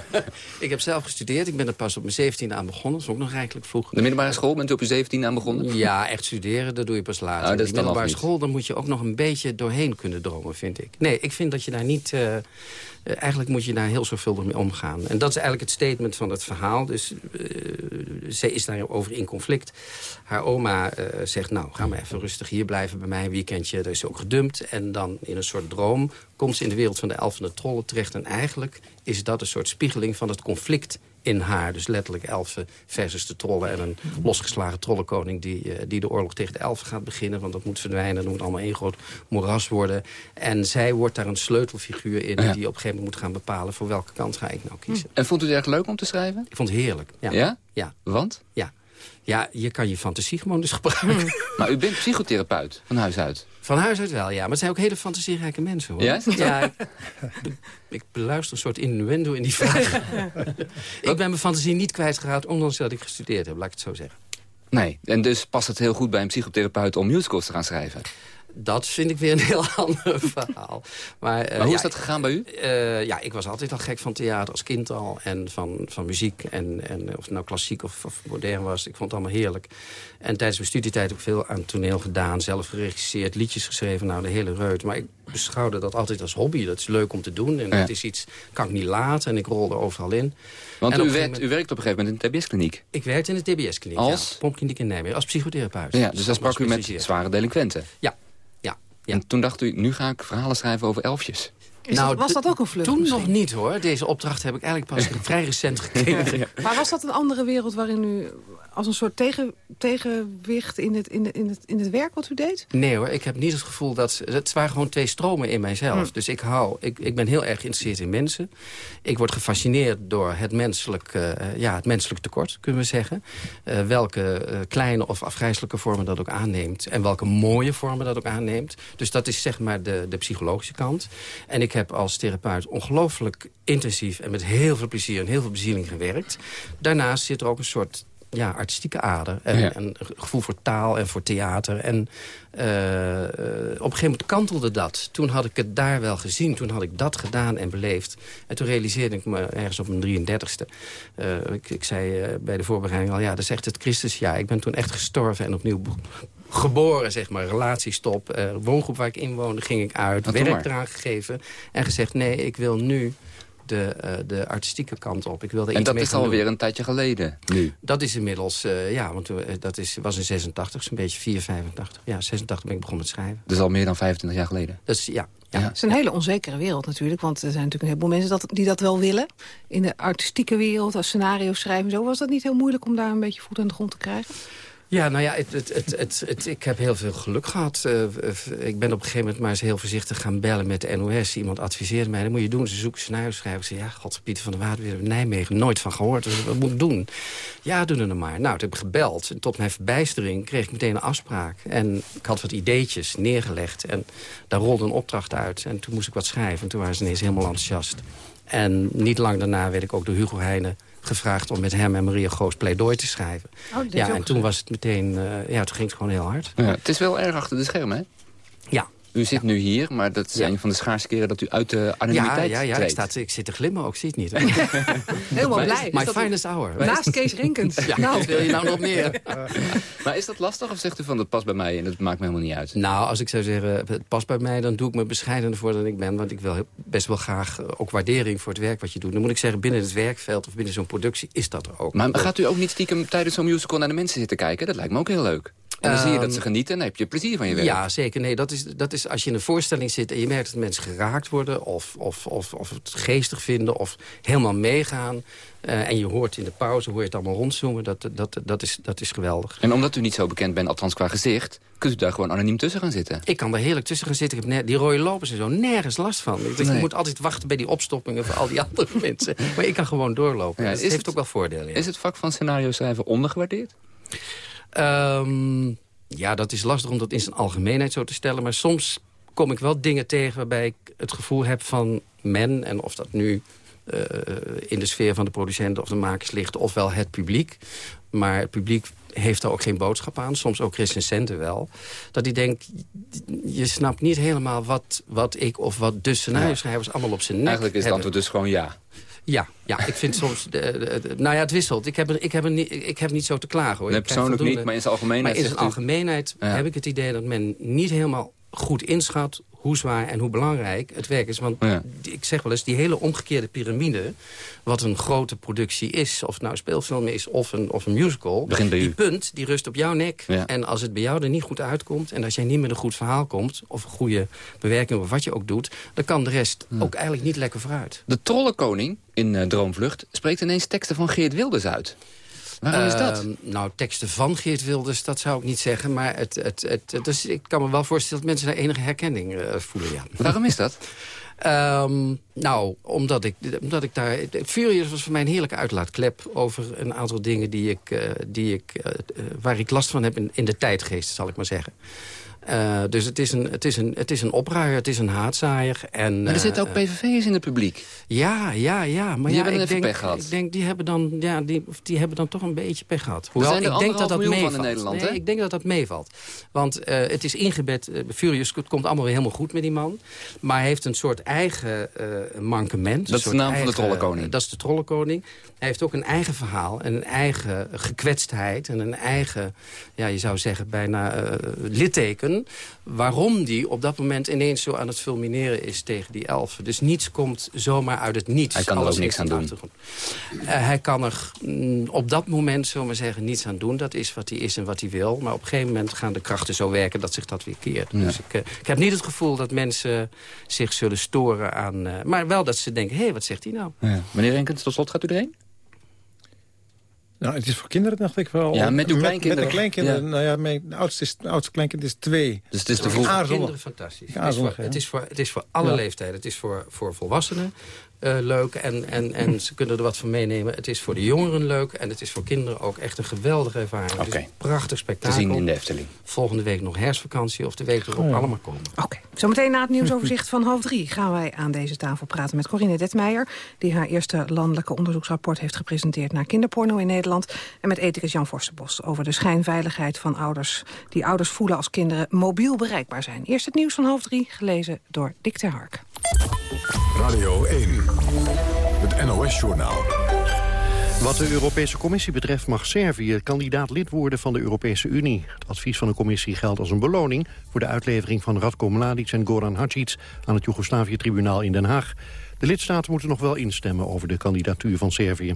ik heb zelf gestudeerd. Ik ben er pas op mijn 17e aan begonnen. Dat is ook nog rijkelijk vroeg. De middelbare school bent u op je 17e aan begonnen? Ja, echt studeren, dat doe je pas later. Oh, de middelbare school, daar moet je ook nog een beetje doorheen kunnen dromen, vind ik. Nee, ik vind dat je daar niet... Uh, uh, eigenlijk moet je daar heel zorgvuldig mee omgaan. En dat is eigenlijk het statement van het verhaal. Dus uh, zij is daarover in conflict. Haar oma uh, zegt, nou, ga maar even rustig hier blijven bij mij een weekendje. Daar is ze ook gedumpt. En dan in een soort droom komt ze in de wereld van de elfen en de trollen terecht. En eigenlijk is dat een soort spiegeling van het conflict in haar. Dus letterlijk elfen versus de trollen. En een losgeslagen trollenkoning die, uh, die de oorlog tegen de elfen gaat beginnen. Want dat moet verdwijnen. Dat moet allemaal één groot moeras worden. En zij wordt daar een sleutelfiguur in... Ja. die op een gegeven moment moet gaan bepalen... voor welke kant ga ik nou kiezen. En vond u het erg leuk om te schrijven? Ik vond het heerlijk. Ja? Ja? ja. Want? Ja. Ja, je kan je fantasie gewoon dus gebruiken. Maar u bent psychotherapeut van huis uit? Van huis uit wel, ja. Maar het zijn ook hele fantasierijke mensen, hoor. Ja? ja ik, ik, beluister een soort innuendo in die vraag. ik ben mijn fantasie niet kwijtgeraakt, ondanks dat ik gestudeerd heb, laat ik het zo zeggen. Nee, en dus past het heel goed bij een psychotherapeut om musicals te gaan schrijven? Dat vind ik weer een heel ander verhaal. Maar, eh, Maar hoe ja, is dat gegaan bij u? eh, ja, ik was altijd al gek van theater als kind al. En van, van muziek. En, en of het nou klassiek of, of modern was. Ik vond het allemaal heerlijk. En tijdens mijn studietijd ook veel aan toneel gedaan. Zelf geregisseerd, liedjes geschreven. Nou, de hele reut. Maar ik beschouwde dat altijd als hobby. Dat is leuk om te doen. En Ja. dat is iets, kan ik niet laten. En ik rolde overal in. Want u, werkt, u werkt op een gegeven moment in de TBS-kliniek. Ik werkte in de TBS-kliniek, Als? ja. Pompkliniek in Nijmegen. Als psychotherapeut. Ja, dus daar sprak u met zware delinquenten. Ja, ja. En toen dacht u, nu ga ik verhalen schrijven over elfjes. Nou, was dat ook een vlucht Toen misschien? nog niet hoor. Deze opdracht heb ik eigenlijk pas vrij recent gekregen. Maar was dat een andere wereld waarin u als een soort tegen, tegenwicht in het, in, het, in, het, in het werk wat u deed? Nee hoor, ik heb niet het gevoel dat... Het waren gewoon twee stromen in mijzelf. Hm. Dus ik hou... Ik, ik ben heel erg geïnteresseerd in mensen. Ik word gefascineerd door het menselijk, eh, ja, het menselijk tekort, kunnen we zeggen. Eh, welke eh, kleine of afgrijzelijke vormen dat ook aanneemt. En welke mooie vormen dat ook aanneemt. Dus dat is zeg maar de, de psychologische kant. En ik heb als therapeut ongelooflijk intensief... en met heel veel plezier en heel veel bezieling gewerkt. Daarnaast zit er ook een soort ja, artistieke ader. En, Ja. gevoel voor taal en voor theater. En eh, eh, op een gegeven moment kantelde dat. Toen had ik het daar wel gezien. Toen had ik dat gedaan en beleefd. En toen realiseerde ik me ergens op mijn 33ste. eh, ik, ik zei bij de voorbereiding al... ja, dat is echt het Christusjaar. Ik ben toen echt gestorven en opnieuw geboren, zeg maar. Relatiestop. woongroep waar ik in woonde, ging ik uit. Werk eraan gegeven. En gezegd, nee, ik wil nu... De, eh, de artistieke kant op. Ik wilde En iets dat mee is alweer een tijdje geleden, nu. Dat is inmiddels, eh, ja, want eh, dat is, was in 86, zo'n beetje 4, 85. Ja, 86 ben ik begonnen met schrijven. Dat is al meer dan 25 jaar geleden. Dat is, ja. ja. Het is een hele onzekere wereld natuurlijk. Want er zijn natuurlijk een heleboel mensen dat, die dat wel willen. In de artistieke wereld, als scenario schrijven en zo. Was dat niet heel moeilijk om daar een beetje voet aan de grond te krijgen? Ja, nou ja, het, het, het, het, ik heb heel veel geluk gehad. Eh, ik ben op een gegeven moment maar eens heel voorzichtig gaan bellen met de NOS. Iemand adviseerde mij, dat moet je doen. Ze zoeken scenario schrijven. Zei, ja, god, Pieter van der Waard weer in Nijmegen. Nooit van gehoord, dus wat moet ik doen? Ja, doe het dan maar. Nou, toen heb ik gebeld. En tot mijn verbijstering kreeg ik meteen een afspraak. En ik had wat ideetjes neergelegd. En daar rolde een opdracht uit. En toen moest ik wat schrijven. En toen waren ze ineens helemaal enthousiast. En niet lang daarna werd ik ook door Hugo Heijnen gevraagd om met hem en Maria Goos pleidooi te schrijven. Oh, ja, en toen was het meteen, eh, ja, toen ging het gewoon heel hard. Ja, het is wel erg achter de schermen, hè? Ja. U zit nu hier, maar dat is Ja. een van de schaarste keren dat u uit de Ja, anonimiteit ja, ja ik, treedt. sta, ik zit te glimmen ook, zie je het niet. Helemaal blij. My finest hour. Naast Kees Rinkens. Ja, Nou. wat wil je nou nog meer? Maar is dat lastig of zegt u van dat past bij mij en dat maakt me helemaal niet uit? Nou, als ik zou zeggen, het past bij mij, dan doe ik me bescheidener voor dan ik ben. Want ik wil best wel graag eh, ook waardering voor het werk wat je doet. Dan moet ik zeggen, binnen het werkveld of binnen zo'n productie is dat er ook. Maar gaat u ook niet stiekem tijdens zo'n musical naar de mensen zitten kijken? Dat lijkt me ook heel leuk. En dan zie je dat ze Ehm, genieten en dan heb je plezier van je werk. Ja, zeker. Nee, dat is, dat is als je in een voorstelling zit en je merkt dat mensen geraakt worden... of, of, of, of het geestig vinden of helemaal meegaan... eh, en je hoort in de pauze, hoor je het allemaal rondzoomen... Dat, dat, dat, is, dat is geweldig. En omdat u niet zo bekend bent, althans qua gezicht... kunt u daar gewoon anoniem tussen gaan zitten. Ik kan daar heerlijk tussen gaan zitten. Ik heb die rode lopers en zo nergens last van. Ik, Nee. moet altijd wachten bij die opstoppingen voor al die andere mensen. Maar ik kan gewoon doorlopen. Ja, dat is heeft het- ook wel voordelen. ja. Is het vak van scenario schrijven ondergewaardeerd? Ehm, ja, dat is lastig om dat in zijn algemeenheid zo te stellen. Maar soms kom ik wel dingen tegen waarbij ik het gevoel heb van men... en of dat nu eh, in de sfeer van de producenten of de makers ligt... ofwel het publiek. Maar het publiek heeft daar ook geen boodschap aan. Soms ook recensenten wel. Dat die denkt, je snapt niet helemaal wat, wat ik of wat de scenario-schrijvers allemaal op zijn nek Eigenlijk is het hebben. antwoord dus gewoon ja. Ja, ja, ik vind soms... de- de- de- nou ja, het wisselt. Ik heb, er, ik, heb er niet, ik heb niet zo te klagen, hoor. Nee, persoonlijk niet, maar in zijn algemeenheid Maar in zijn algemeenheid heb ik het idee dat men niet helemaal goed inschat... hoe zwaar en hoe belangrijk het werk is. Want Ja. ik zeg wel eens, die hele omgekeerde piramide... wat een grote productie is, of het nou een speelfilm is of een, of een musical... Die u. punt, die rust op jouw nek. Ja. En als het bij jou er niet goed uitkomt... en als jij niet met een goed verhaal komt... of een goede bewerking of wat je ook doet... dan kan de rest ook eigenlijk niet lekker vooruit. De trollenkoning in eh, Droomvlucht spreekt ineens teksten van Geert Wilders uit. Waarom is dat? Ehm, nou, teksten van Geert Wilders, dat zou ik niet zeggen. Maar het, het, het, is, ik kan me wel voorstellen dat mensen daar enige herkenning eh, voelen, ja. Waarom is dat? Ehm, nou, omdat ik, omdat ik daar... Furious was voor mij een heerlijke uitlaatklep... over een aantal dingen die ik, eh, die ik, eh, waar ik last van heb in, in de tijdgeest, zal ik maar zeggen. Uh, dus het is, een, het, is een, het is een opruier, het is een haatzaaier. En, maar er zitten ook PVV'ers in het publiek. Ja, ja, ja. Maar die ja, hebben ik denk, pech gehad. Ik denk, die hebben, dan, ja, die, die hebben dan toch een beetje pech gehad. Hoewel, ik denk dat dat meevalt. in Nederland, nee, Ik denk dat dat meevalt. Want uh, het is ingebed, uh, Furious het komt allemaal weer helemaal goed met die man. Maar hij heeft een soort eigen mankement. Dat is de naam eigen, van de trollenkoning. dat is de trollenkoning. Hij heeft ook een eigen verhaal en een eigen gekwetstheid... en een eigen, ja, je zou zeggen, bijna litteken... waarom die op dat moment ineens zo aan het fulmineren is tegen die elfen. Dus niets komt zomaar uit het niets. Hij kan er ook niks aan doen. Uh, hij kan er mm, op dat moment, zomaar zeggen, niets aan doen. Dat is wat hij is en wat hij wil. Maar op een gegeven moment gaan de krachten zo werken dat zich dat weer keert. Ja. Dus ik, uh, ik, heb niet het gevoel dat mensen zich zullen storen aan... Uh, maar wel dat ze denken, hé, hey, wat zegt hij nou? Ja. Meneer Renkens, tot slot gaat u erheen? Nou, het is voor kinderen, dacht ik wel. Ja, met uw kleinkinderen. Met, de kleinkinderen. Ja. Nou ja, mijn oudste, is, oudste kleinkind is twee. Dus het is te vroeg. Kinderen fantastisch. Het is, voor, het, is voor, het is voor alle ja. leeftijden. Het is voor, voor volwassenen uh, leuk en, en, en ze kunnen er wat van meenemen. Het is voor de jongeren leuk en het is voor kinderen ook echt een geweldige ervaring. Okay. Het is een prachtig spektakel. Te zien in de Efteling. Volgende week nog herfstvakantie of de week erop Oh. allemaal komen. Oké, okay. zometeen na het nieuwsoverzicht van half drie... gaan wij aan deze tafel praten met Corine Detmeijer... die haar eerste landelijke onderzoeksrapport heeft gepresenteerd... naar kinderporno in Nederland. En met ethicus Jan Forstenbos over de schijnveiligheid van ouders... die ouders voelen als kinderen mobiel bereikbaar zijn. Eerst het nieuws van half drie, gelezen door Dick ter Hark. Radio 1, het NOS-journaal. Wat de Europese Commissie betreft mag Servië kandidaat lid worden van de Europese Unie. Het advies van de commissie geldt als een beloning voor de uitlevering van Radko Mladic en Goran Hadžić aan het Joegoslavië-tribunaal in Den Haag. De lidstaten moeten nog wel instemmen over de kandidatuur van Servië.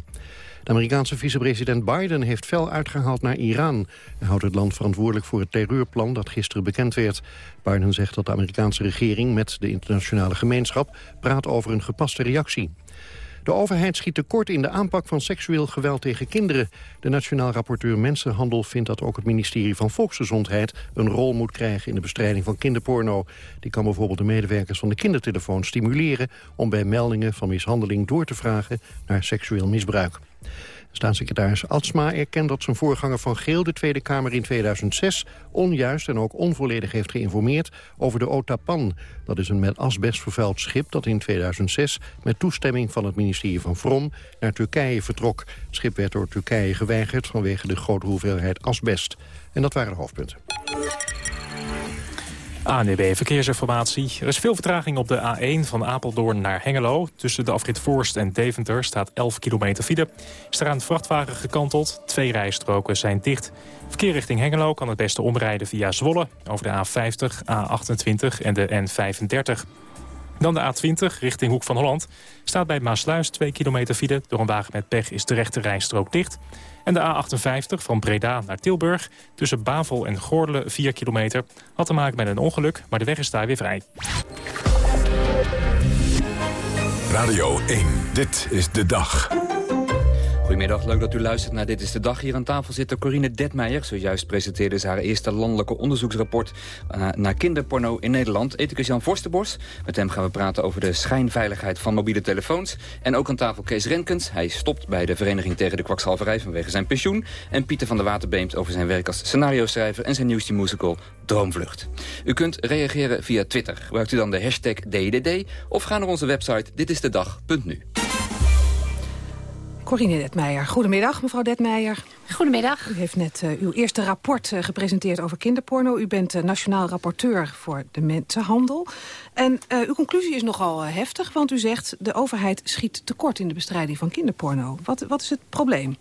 De Amerikaanse vicepresident Biden heeft fel uitgehaald naar Iran. Hij houdt het land verantwoordelijk voor het terreurplan dat gisteren bekend werd. Biden zegt dat de Amerikaanse regering met de internationale gemeenschap praat over een gepaste reactie. De overheid schiet tekort in de aanpak van seksueel geweld tegen kinderen. De Nationaal Rapporteur Mensenhandel vindt dat ook het ministerie van Volksgezondheid een rol moet krijgen in de bestrijding van kinderporno. Die kan bijvoorbeeld de medewerkers van de kindertelefoon stimuleren om bij meldingen van mishandeling door te vragen naar seksueel misbruik. Staatssecretaris Atsma erkent dat zijn voorganger Van Geel de Tweede Kamer in 2006 onjuist en ook onvolledig heeft geïnformeerd over de Otapan. Dat is een met asbest vervuild schip dat in 2006 met toestemming van het ministerie van Vrom naar Turkije vertrok. Het schip werd door Turkije geweigerd vanwege de grote hoeveelheid asbest. En dat waren de hoofdpunten. ANDB Verkeersinformatie. Er is veel vertraging op de A1 van Apeldoorn naar Hengelo. Tussen de afrit Voorst en Deventer staat 11 kilometer file. Is er aan het vrachtwagen gekanteld. Twee rijstroken zijn dicht. Verkeer richting Hengelo kan het beste omrijden via Zwolle... over de A50, A28 en de N35. Dan de A20 richting Hoek van Holland. Staat bij Maasluis 2 kilometer file. Door een wagen met pech is de rechte rijstrook dicht. En de A58 van Breda naar Tilburg. Tussen Bavel en Goorle 4 kilometer. Had te maken met een ongeluk, maar de weg is daar weer vrij. Radio 1, dit is de dag. Goedemiddag, leuk dat u luistert naar Dit is de Dag. Hier aan tafel zit Corine Detmeijer. Zojuist presenteerde ze haar eerste landelijke onderzoeksrapport... Uh, naar kinderporno in Nederland. Ethicus Jan Forstenbos. Met hem gaan we praten over de schijnveiligheid van mobiele telefoons. En ook aan tafel Kees Renkens. Hij stopt bij de Vereniging tegen de Kwakzalverij vanwege zijn pensioen. En Pieter van der Waterbeemt over zijn werk als scenario-schrijver... en zijn nieuwste musical Droomvlucht. U kunt reageren via Twitter. Gebruikt u dan de hashtag DIDD of ga naar onze website ditistedag.nu. Corine Detmeijer. Goedemiddag, mevrouw Detmeijer. Goedemiddag. U heeft net uh, uw eerste rapport uh, gepresenteerd over kinderporno. U bent uh, nationaal rapporteur voor de mensenhandel. En uw conclusie is nogal heftig, want u zegt... de overheid schiet tekort in de bestrijding van kinderporno. Wat, wat is het probleem?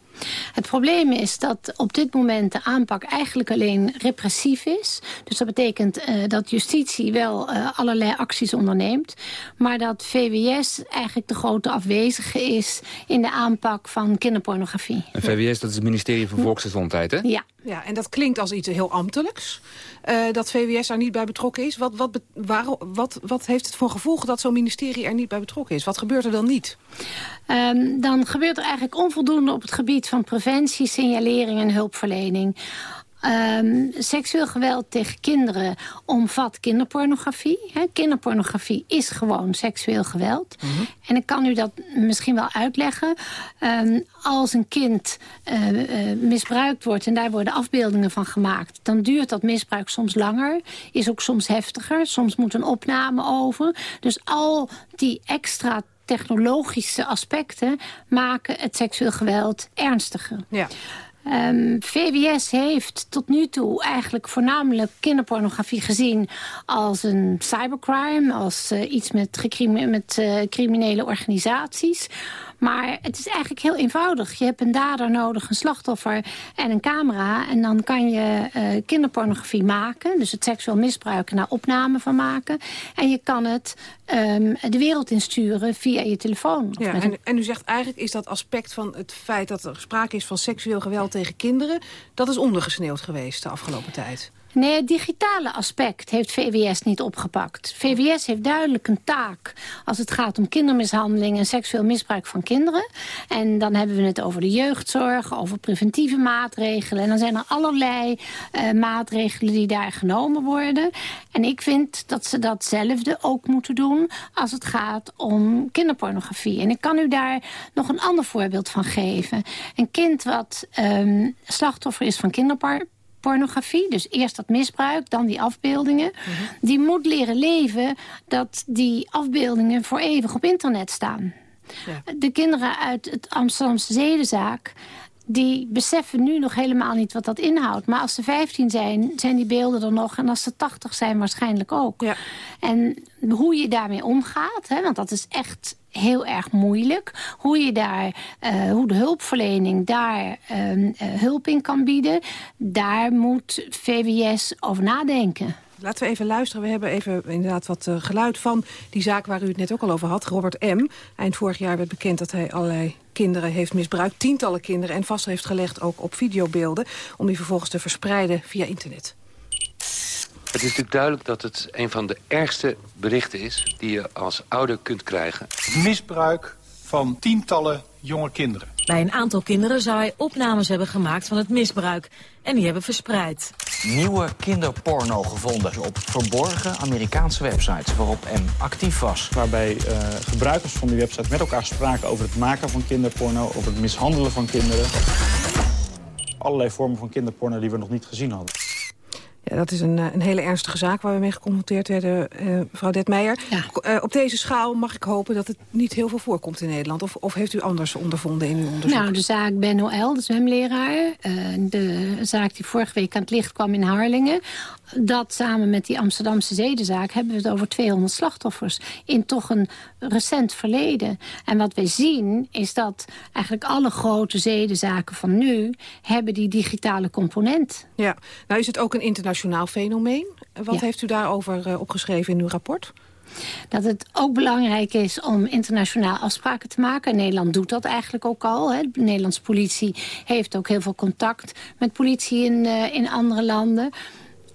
Het probleem is dat op dit moment de aanpak eigenlijk alleen repressief is. Dus dat betekent uh, dat justitie wel uh, allerlei acties onderneemt. Maar dat VWS eigenlijk de grote afwezige is in de aanpak van kinderpornografie. En VWS, dat is het ministerie van Volksgezondheid, hè? Ja. Ja, en dat klinkt als iets heel ambtelijks. Uh, dat VWS daar niet bij betrokken is. Wat, wat, waarom, wat, wat heeft het voor gevolg dat zo'n ministerie er niet bij betrokken is? Wat gebeurt er dan niet? Um, dan gebeurt er eigenlijk onvoldoende op het gebied van preventie, signalering en hulpverlening. Ehm, seksueel geweld tegen kinderen omvat kinderpornografie. Kinderpornografie is gewoon seksueel geweld. Mhm. En ik kan u dat misschien wel uitleggen. Ehm, als een kind eh, eh, misbruikt wordt en daar worden afbeeldingen van gemaakt... dan duurt dat misbruik soms langer, is ook soms heftiger. Soms moet een opname over. Dus al die extra technologische aspecten maken het seksueel geweld ernstiger. Ja. Ehm, VWS heeft tot nu toe eigenlijk voornamelijk kinderpornografie gezien als een cybercrime, als eh, iets met, met eh, criminele organisaties. Maar het is eigenlijk heel eenvoudig. Je hebt een dader nodig, een slachtoffer en een camera. En dan kan je eh, kinderpornografie maken. Dus het seksueel misbruiken, daar opname van maken. En je kan het ehm, de wereld insturen via je telefoon. Ja, en, een- en u zegt eigenlijk is dat aspect van het feit dat er sprake is van seksueel geweld tegen kinderen... dat is ondergesneeuwd geweest de afgelopen tijd. Nee, het digitale aspect heeft VWS niet opgepakt. VWS heeft duidelijk een taak als het gaat om kindermishandeling en seksueel misbruik van kinderen. En dan hebben we het over de jeugdzorg, over preventieve maatregelen. En dan zijn er allerlei eh, maatregelen die daar genomen worden. En ik vind dat ze datzelfde ook moeten doen als het gaat om kinderpornografie. En ik kan u daar nog een ander voorbeeld van geven. Een kind wat ehm, slachtoffer is van kinderpornografie pornografie. Dus eerst dat misbruik, dan die afbeeldingen. Die moet leren leven dat die afbeeldingen voor eeuwig op internet staan. De kinderen uit het Amsterdamse zedenzaak... die beseffen nu nog helemaal niet wat dat inhoudt. Maar als ze 15 zijn, zijn die beelden er nog. En als ze 80 zijn, waarschijnlijk ook. En hoe je daarmee omgaat, hè, want dat is echt heel erg moeilijk. Hoe je daar, eh, hoe de hulpverlening daar ehm, eh, hulp in kan bieden, daar moet VWS over nadenken. Laten we even luisteren. We hebben even inderdaad wat eh, geluid van die zaak waar u het net ook al over had. Robert M. Eind vorig jaar werd bekend dat hij allerlei kinderen heeft misbruikt. Tientallen kinderen en vast heeft gelegd ook op videobeelden. Om die vervolgens te verspreiden via internet. Het is natuurlijk duidelijk dat het een van de ergste berichten is... die je als ouder kunt krijgen. Misbruik van tientallen jonge kinderen. Bij een aantal kinderen zou hij opnames hebben gemaakt van het misbruik. En die hebben verspreid. Nieuwe kinderporno gevonden op verborgen Amerikaanse websites waarop M actief was. Waarbij eh, gebruikers van die website met elkaar spraken over het maken van kinderporno, over het mishandelen van kinderen. Allerlei vormen van kinderporno die we nog niet gezien hadden. Ja, dat is een, eh, een hele ernstige zaak waar we mee geconfronteerd werden, eh, mevrouw Detmeijer. Eh, op deze schaal mag ik hopen dat het niet heel veel voorkomt in Nederland. Of, of heeft u anders ondervonden in uw onderzoek? Nou, de zaak Ben Noël, de zwemleraar. de zaak die vorige week aan het licht kwam in Harlingen. Dat samen met die Amsterdamse zedenzaak hebben we het over 200 slachtoffers. In toch een recent verleden. En wat wij zien is dat eigenlijk alle grote zedenzaken van nu... hebben die digitale component. Ja, nou is het ook een internationaal fenomeen. Wat Ja. heeft u daarover eh, opgeschreven in uw rapport? Dat het ook belangrijk is om internationaal afspraken te maken. Nederland doet dat eigenlijk ook al. Hè. De Nederlandse politie heeft ook heel veel contact met politie in, eh, in andere landen.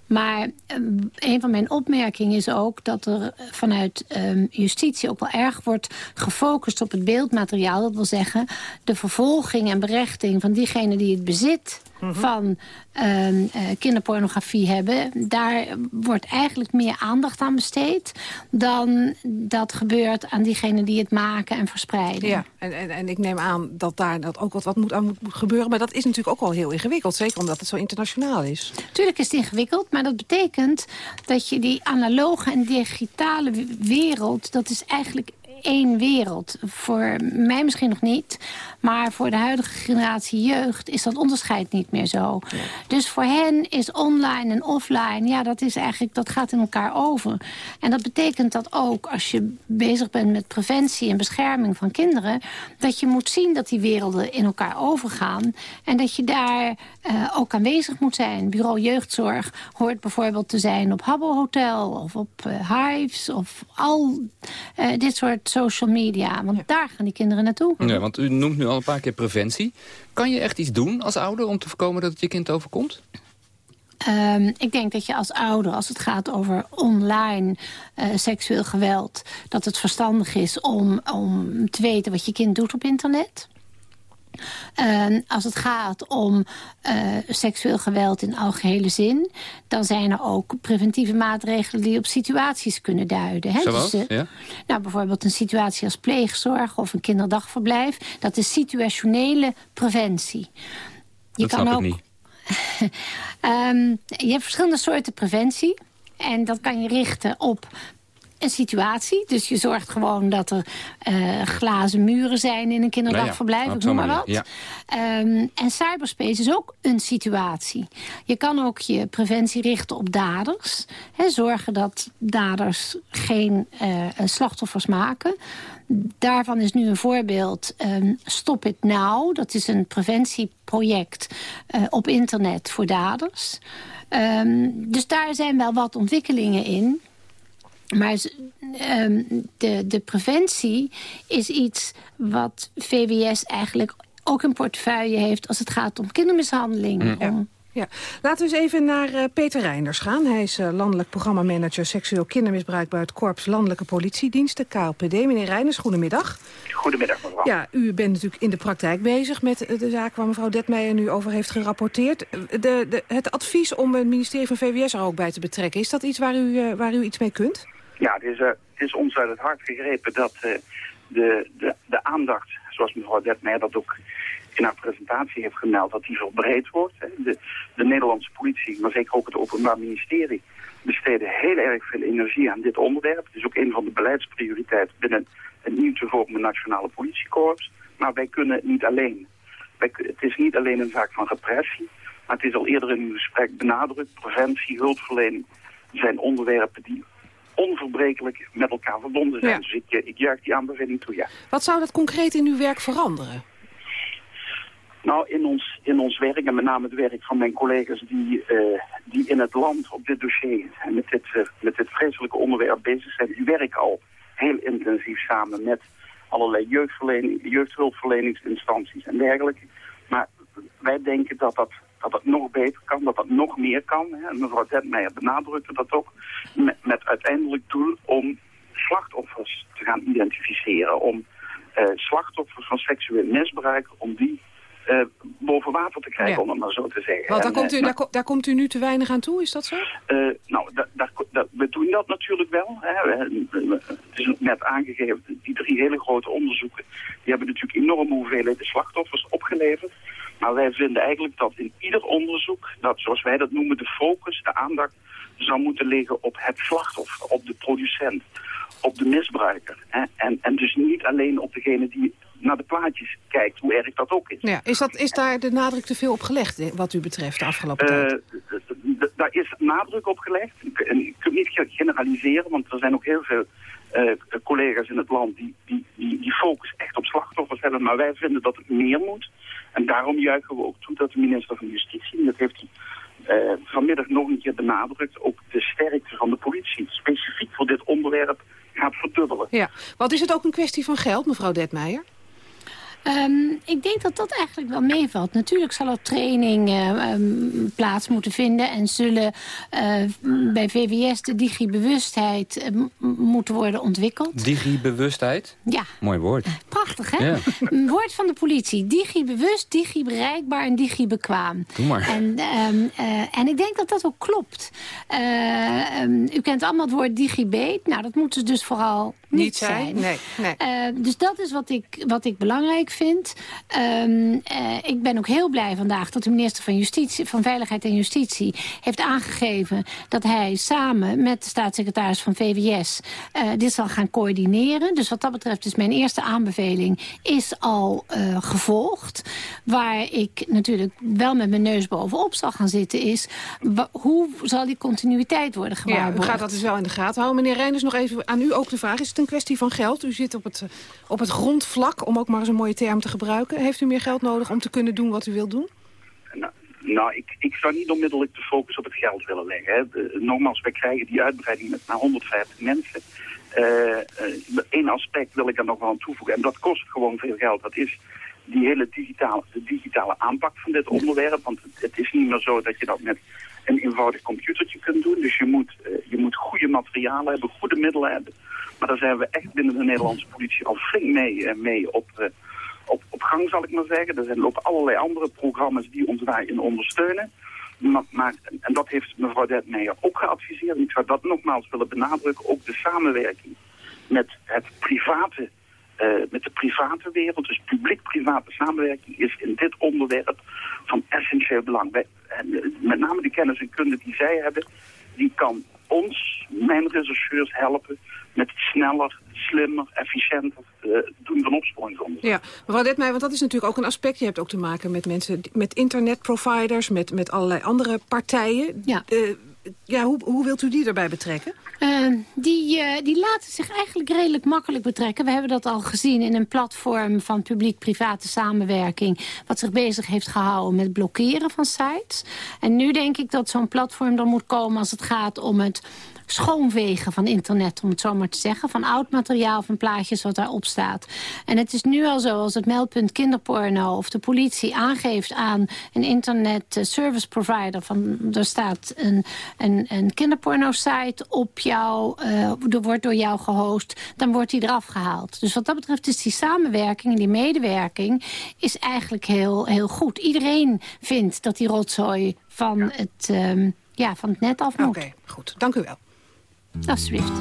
Maar eh, een van mijn opmerkingen is ook dat er vanuit justitie ook wel erg wordt gefocust op het beeldmateriaal. Dat wil zeggen de vervolging en berechting van diegene die het bezit van ehm, eh, kinderpornografie hebben. Daar wordt eigenlijk meer aandacht aan besteed dan dat gebeurt aan diegenen die het maken en verspreiden. Ja, en, en, en ik neem aan dat daar dat ook wat, wat moet aan moet gebeuren. Maar dat is natuurlijk ook wel heel ingewikkeld. Zeker omdat het zo internationaal is. Tuurlijk is het ingewikkeld, maar dat betekent dat je die analoge en digitale wereld... dat is eigenlijk één wereld. Voor mij misschien nog niet, maar voor de huidige generatie jeugd... is dat onderscheid niet meer zo. Dus voor hen is online en offline, ja, dat, is eigenlijk, dat gaat in elkaar over. En dat betekent dat ook als je bezig bent met preventie en bescherming van kinderen... dat je moet zien dat die werelden in elkaar overgaan... en dat je daar eh, ook aanwezig moet zijn. Bureau Jeugdzorg hoort bijvoorbeeld te zijn op Habbo Hotel... of op eh, Hives of al eh, dit soort social media. Want daar gaan die kinderen naartoe. Ja, want u noemt nu al een paar keer preventie. Kan je echt iets doen als ouder om te voorkomen dat het je kind overkomt? Ehm, ik denk dat je als ouder, als het gaat over online eh, seksueel geweld... dat het verstandig is om, om te weten wat je kind doet op internet. Uh, als het gaat om uh, seksueel geweld in algehele zin... dan zijn er ook preventieve maatregelen die op situaties kunnen duiden. Hè? Zoals? Dus, uh, ja? Nou, bijvoorbeeld een situatie als pleegzorg of een kinderdagverblijf. Dat is situationele preventie. Je dat kan ook, niet. um, je hebt verschillende soorten preventie. En dat kan je richten op een situatie. Dus je zorgt gewoon dat er uh, glazen muren zijn in een kinderdagverblijf. Ja, ja. ik noem maar wat. Ja. Um, en cyberspace is ook een situatie. Je kan ook je preventie richten op daders. Hè, zorgen dat daders geen uh, slachtoffers maken. Daarvan is nu een voorbeeld um, Stop It Now. Dat is een preventieproject uh, op internet voor daders. Um, dus daar zijn wel wat ontwikkelingen in. Maar um, de, de preventie is iets wat VWS eigenlijk ook een portefeuille heeft... als het gaat om kindermishandeling. Mm. Ja. Laten we eens even naar uh, Peter Reinders gaan. Hij is uh, landelijk programmamanager seksueel kindermisbruik... bij het Korps Landelijke Politiediensten, KLPD. Meneer Reinders, goedemiddag. Goedemiddag, mevrouw. Ja, u bent natuurlijk in de praktijk bezig met de zaak waar mevrouw Detmeijer nu over heeft gerapporteerd. De, de, het advies om het ministerie van VWS er ook bij te betrekken... is dat iets waar u, uh, waar u iets mee kunt? Ja, het is, het is ons uit het hart gegrepen dat uh, de, de, de aandacht, zoals mevrouw Detmeijer dat ook in haar presentatie heeft gemeld, dat die verbreed wordt. De, de Nederlandse politie, maar zeker ook het Openbaar Ministerie, besteden heel erg veel energie aan dit onderwerp. Het is ook een van de beleidsprioriteiten binnen het nieuw te vormen Nationale Politiekorps. Maar wij kunnen niet alleen. Wij, het is niet alleen een zaak van repressie, maar het is al eerder in uw gesprek benadrukt. Preventie, hulpverlening zijn onderwerpen die onverbrekelijk met elkaar verbonden zijn. Ja. Dus ik, ik juich die aanbeveling toe, ja. Wat zou dat concreet in uw werk veranderen? Nou, in ons, in ons werk, en met name het werk van mijn collega's die, uh, die in het land op dit dossier en met dit, uh, met dit vreselijke onderwerp bezig zijn, die werken al heel intensief samen met allerlei jeugdhulpverleningsinstanties en dergelijke. Maar wij denken dat dat, dat het nog beter kan, dat dat nog meer kan. Hè. En mevrouw Detmeijer benadrukte dat ook, met, met uiteindelijk doel om slachtoffers te gaan identificeren, om uh, slachtoffers van seksueel misbruik, om die uh, boven water te krijgen, ja. om het maar zo te zeggen. Want daar, en, komt u, daar, daar, komt u nu te weinig aan toe, is dat zo? Uh, nou, da, da, da, we doen dat natuurlijk wel. Hè. Het is net aangegeven, die drie hele grote onderzoeken... die hebben natuurlijk enorme hoeveelheden slachtoffers opgeleverd. Maar wij vinden eigenlijk dat in ieder onderzoek... dat, zoals wij dat noemen, de focus, de aandacht... zou moeten liggen op het slachtoffer, op de producent op de misbruiker. Hè? En, en dus niet alleen op degene die naar de plaatjes kijkt, hoe erg dat ook is. Ja, is, dat, is daar de nadruk te veel op gelegd, wat u betreft, de afgelopen uh, tijd? Daar is nadruk op gelegd. En ik kan niet generaliseren, want er zijn ook heel veel uh, collega's in het land die, die, die, die focus echt op slachtoffers hebben. Maar wij vinden dat het meer moet. En daarom juichen we ook toe dat de minister van Justitie, en dat heeft hij uh, vanmiddag nog een keer benadrukt, ook de sterkte van de politie, specifiek voor dit onderwerp, gaat verdubbelen. Ja, wat is het ook een kwestie van geld, mevrouw Detmeijer? Um, ik denk dat dat eigenlijk wel meevalt. Natuurlijk zal er training uh, um, plaats moeten vinden... en zullen uh, bij VWS de digibewustheid uh, moeten worden ontwikkeld. Digibewustheid? Ja. Mooi woord. Prachtig, hè? Ja. Een woord van de politie. Digibewust, digibereikbaar en digibekwaam. Doe maar. En, um, en ik denk dat dat ook klopt. u kent allemaal het woord digibate. Nou, dat moet dus vooral niet, niet zijn. zijn. Nee, nee. dus dat is wat ik, wat ik belangrijk vind. Um, uh, ik ben ook heel blij vandaag dat de minister van, Justitie, van Veiligheid en Justitie heeft aangegeven dat hij samen met de staatssecretaris van VWS uh, dit zal gaan coördineren. Dus wat dat betreft is mijn eerste aanbeveling is al uh, gevolgd. Waar ik natuurlijk wel met mijn neus bovenop zal gaan zitten is hoe zal die continuïteit worden gewaarborgd? Ja, u gaat dat dus wel in de gaten houden. Meneer Reinders, nog even aan u ook de vraag. Is het een kwestie van geld? U zit op het, op het grondvlak, om ook maar eens een mooie term te gebruiken. Heeft u meer geld nodig om te kunnen doen wat u wilt doen? Nou, nou ik, ik zou niet onmiddellijk de focus op het geld willen leggen. Hè. De, nogmaals, wij krijgen die uitbreiding met naar 150 mensen. Eén uh, aspect wil ik daar nog wel aan toevoegen. En dat kost gewoon veel geld. Dat is die hele digitale, de digitale aanpak van dit onderwerp. Want het, is niet meer zo dat je dat met een eenvoudig computertje kunt doen. Dus je moet, uh, je moet goede materialen hebben, goede middelen hebben. Maar daar zijn we echt binnen de Nederlandse politie al flink mee, mee op, op, op gang, zal ik maar zeggen. Er zijn ook allerlei andere programma's die ons daarin ondersteunen. Maar, en dat heeft mevrouw Detmeijer ook geadviseerd. En ik zou dat nogmaals willen benadrukken. Ook de samenwerking met het private uh, met de private wereld, dus publiek-private samenwerking, is in dit onderwerp van essentieel belang. En, uh, met name de kennis en kunde die zij hebben, die kan ons, mijn rechercheurs, helpen met het sneller, slimmer, efficiënter uh, doen van opsporingsonderzoek. Ja, mevrouw Detmeijer, want dat is natuurlijk ook een aspect. Je hebt ook te maken met mensen, met internetproviders, met, met allerlei andere partijen. Ja. Uh, ja, hoe, hoe wilt u die erbij betrekken? Uh, die, uh, die laten zich eigenlijk redelijk makkelijk betrekken. We hebben dat al gezien in een platform van publiek-private samenwerking... wat zich bezig heeft gehouden met blokkeren van sites. En nu denk ik dat zo'n platform er moet komen als het gaat om het schoonvegen van internet, om het zo maar te zeggen. Van oud materiaal, van plaatjes wat daarop staat. En het is nu al zo, als het meldpunt kinderporno... of de politie aangeeft aan een internet service provider... van er staat een, een, een kinderporno-site op jou... Uh, er wordt door jou gehost, dan wordt die eraf gehaald. Dus wat dat betreft is die samenwerking en die medewerking... is eigenlijk heel, heel goed. Iedereen vindt dat die rotzooi van, ja. het, um, ja, van het net af moet. Oké, okay, goed. Dank u wel. Alsjeblieft.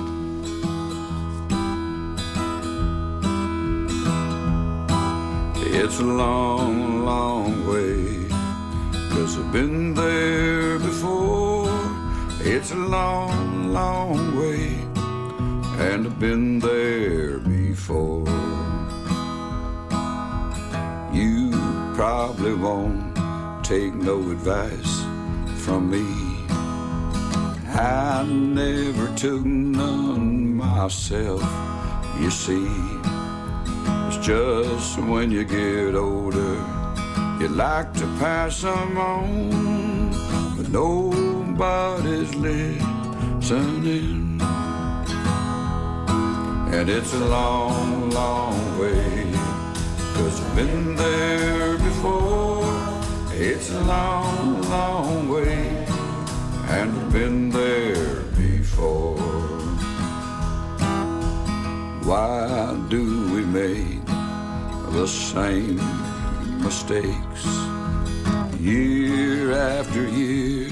It's a long, long way Cause I've been there before. It's a long, long way And I've been there before. You probably won't take no advice from me I never took none myself, you see. It's just when you get older, you like to pass them on, but nobody's listening. And it's a long, long way, cause I've been there before. It's a long, long way and been there before. Why do we make the same mistakes year after year,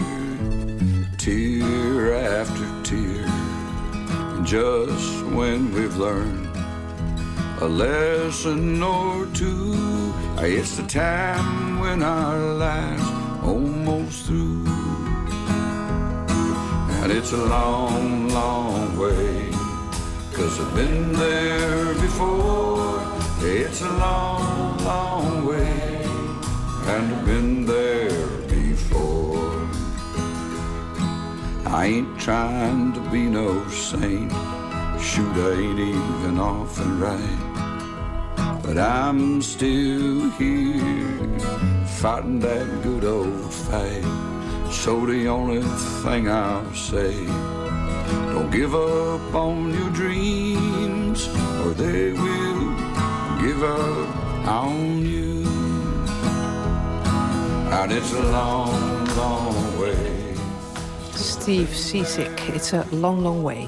tear after tear? Just when we've learned a lesson or two, it's the time when our lives almost through. And it's a long, long way. Cause I've been there before. It's a long, long way. And I've been there before. I ain't trying to be no saint. Shoot, I ain't even often right. But I'm still here, fighting that good old fight. So the only thing I'll say, don't give up on your dreams, or they will give up on you. And it's a long, long way. Steve Seasick, it's a long, long way.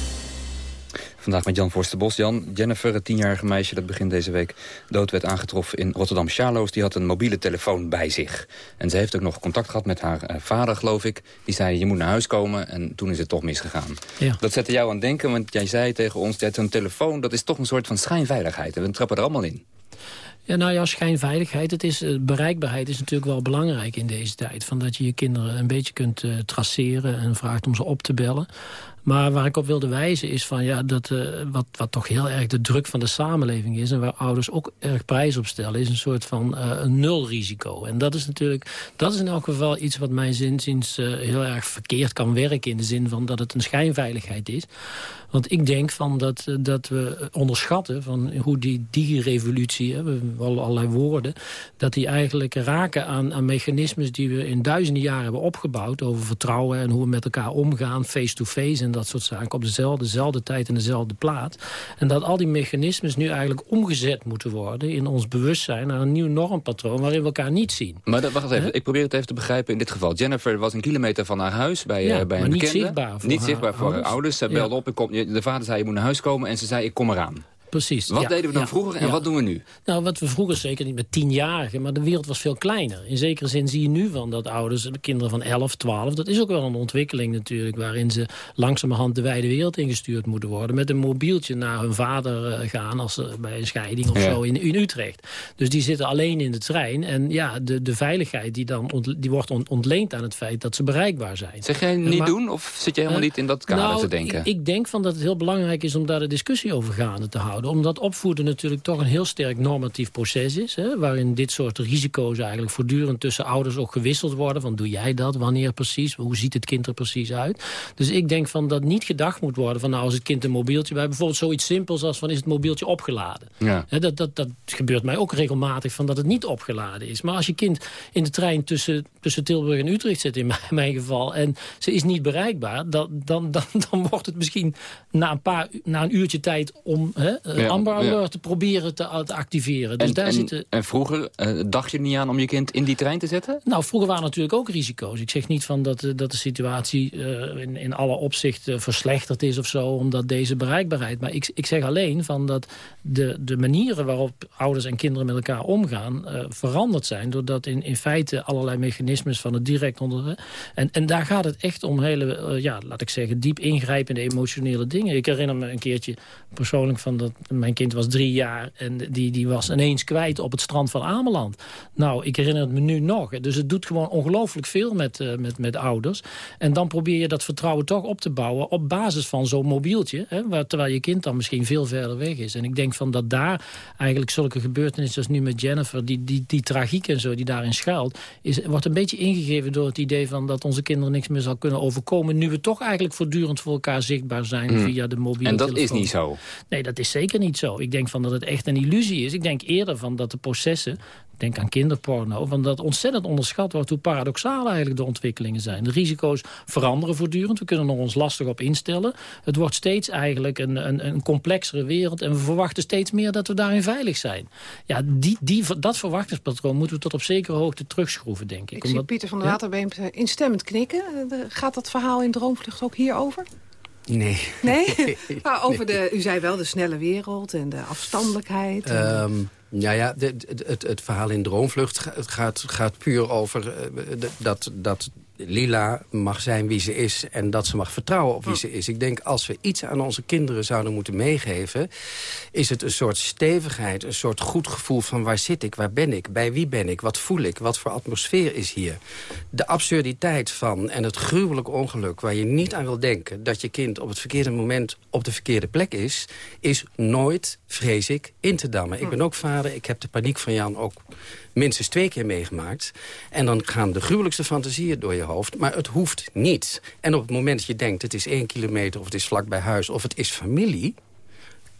Vandaag met Jan Forsterbos. Jan, Jennifer, het tienjarige meisje dat begin deze week dood werd aangetroffen in Rotterdam. Charloes, die had een mobiele telefoon bij zich. En ze heeft ook nog contact gehad met haar uh, vader, geloof ik. Die zei, je moet naar huis komen. En toen is het toch misgegaan. Ja. Dat zette jou aan het denken, want jij zei tegen ons... dat een telefoon, dat is toch een soort van schijnveiligheid. En we trappen er allemaal in. Ja, nou ja, schijnveiligheid. Het is, uh, bereikbaarheid is natuurlijk wel belangrijk in deze tijd. Van dat je je kinderen een beetje kunt uh, traceren en vraagt om ze op te bellen. Maar waar ik op wilde wijzen is van ja, dat uh, wat, wat toch heel erg de druk van de samenleving is... en waar ouders ook erg prijs op stellen... is een soort van uh, een nulrisico. En dat is natuurlijk, dat is in elk geval iets wat mijn zinziens uh, heel erg verkeerd kan werken... in de zin van dat het een schijnveiligheid is. Want ik denk van dat, dat we onderschatten van hoe die digi-revolutie... we hebben allerlei woorden, dat die eigenlijk raken aan, aan mechanismes... die we in duizenden jaren hebben opgebouwd over vertrouwen... en hoe we met elkaar omgaan, face-to-face... -face, en dat soort zaken... op dezelfde, dezelfde tijd en dezelfde plaats. En dat al die mechanismes nu eigenlijk omgezet moeten worden... in ons bewustzijn naar een nieuw normpatroon... waarin we elkaar niet zien. Maar dat, wacht even, ik probeer het even te begrijpen in dit geval. Jennifer was een kilometer van haar huis bij, Ja, uh, bij maar een niet bekende. zichtbaar voor niet haar zichtbaar voor haar ouders. Ze Ja. belde op, ik kom, de vader zei je moet naar huis komen en ze zei ik kom eraan. Precies. Wat ja, deden we dan ja, vroeger en ja. wat doen we nu? Nou, wat we vroeger zeker niet met tienjarigen, maar de wereld was veel kleiner. In zekere zin zie je nu van dat ouders, kinderen van 11, 12... dat is ook wel een ontwikkeling natuurlijk... waarin ze langzamerhand de wijde wereld ingestuurd moeten worden... met een mobieltje naar hun vader eh, gaan als ze bij een scheiding of zo in, in Utrecht. Dus die zitten alleen in de trein. En ja, de, de veiligheid die, dan ont- die wordt ont- ontleend aan het feit dat ze bereikbaar zijn. Zeg jij niet Maar- doen of zit je helemaal Eh, niet in dat kader nou, te denken? Ik, ik denk van dat het heel belangrijk is om daar de discussie over gaande te houden. Omdat opvoeden natuurlijk toch een heel sterk normatief proces is. Hè, waarin dit soort risico's eigenlijk voortdurend tussen ouders ook gewisseld worden. Van doe jij dat, wanneer precies, hoe ziet het kind er precies uit. Dus ik denk van dat niet gedacht moet worden van nou als het kind een mobieltje bij bijvoorbeeld zoiets simpels als van is het mobieltje opgeladen. Ja. Hè, dat, dat, dat gebeurt mij ook regelmatig van dat het niet opgeladen is. Maar als je kind in de trein tussen, tussen Tilburg en Utrecht zit in mijn, geval... en ze is niet bereikbaar, dan, dan, dan, dan wordt het misschien na een, paar, na een uurtje tijd... om hè, Ja, Amber ja. Te proberen te, te activeren. Dus En, daar en, zitten... en vroeger eh, dacht je niet aan om je kind in die trein te zetten? Nou, vroeger waren natuurlijk ook risico's. Ik zeg niet van dat, eh, dat de situatie eh, in, in alle opzichten verslechterd is of zo... omdat deze bereikbaarheid. Maar ik, ik zeg alleen van dat de, de manieren waarop ouders en kinderen met elkaar omgaan... eh, veranderd zijn doordat in, in feite allerlei mechanismes van het direct onder... En, en daar gaat het echt om hele, eh, ja, laat ik zeggen... diep ingrijpende emotionele dingen. Ik herinner me een keertje persoonlijk van dat... mijn kind was drie jaar en die, die was ineens kwijt op het strand van Ameland. Nou, ik herinner het me nu nog. Dus het doet gewoon ongelooflijk veel met, eh, met, met ouders. En dan probeer je dat vertrouwen toch op te bouwen... op basis van zo'n mobieltje. Hè, waar, terwijl je kind dan misschien veel verder weg is. En ik denk van dat daar eigenlijk zulke gebeurtenissen... als nu met Jennifer, die, die, die tragiek en zo die daarin schuilt... Is, wordt een beetje ingegeven door het idee van... dat onze kinderen niks meer zal kunnen overkomen... nu we toch eigenlijk voortdurend voor elkaar zichtbaar zijn... Hmm. via de mobiele En dat is niet zo. Nee, dat is zeker niet zo. Ik denk van dat het echt een illusie is. Ik denk eerder van dat de processen... Denk aan kinderporno, van dat ontzettend onderschat wordt hoe paradoxaal eigenlijk de ontwikkelingen zijn. De risico's veranderen voortdurend, we kunnen er ons lastig op instellen. Het wordt steeds eigenlijk een, een, een complexere wereld en we verwachten steeds meer dat we daarin veilig zijn. Ja, die, die, dat verwachtingspatroon moeten we tot op zekere hoogte terugschroeven, denk ik. Ik zie Pieter van der Ja? Waterbeemd eh, instemmend knikken. Eh, Gaat dat verhaal in Droomvlucht ook hierover? Nee. Nee? Maar over de, u zei wel de snelle wereld en de afstandelijkheid. en- Ehm ja, ja de- de- het, het verhaal in Droomvlucht ga- gaat, gaat puur over eh, de- dat, dat Lila mag zijn wie ze is... en dat ze mag vertrouwen op wie ze is. Ik denk, als we iets aan onze kinderen zouden moeten meegeven... is het een soort stevigheid, een soort goed gevoel van... waar zit ik, waar ben ik, bij wie ben ik, wat voel ik... wat voor atmosfeer is hier. De absurditeit van en het gruwelijke ongeluk... waar je niet aan wil denken dat je kind op het verkeerde moment... op de verkeerde plek is... is nooit, vrees ik, in te dammen. Ik ben ook vader, ik heb de paniek van Jan ook minstens twee keer meegemaakt. En dan gaan de gruwelijkste fantasieën door je hoofd. Maar het hoeft niet. En op het moment dat je denkt, het is één kilometer... of het is vlak bij huis, of het is familie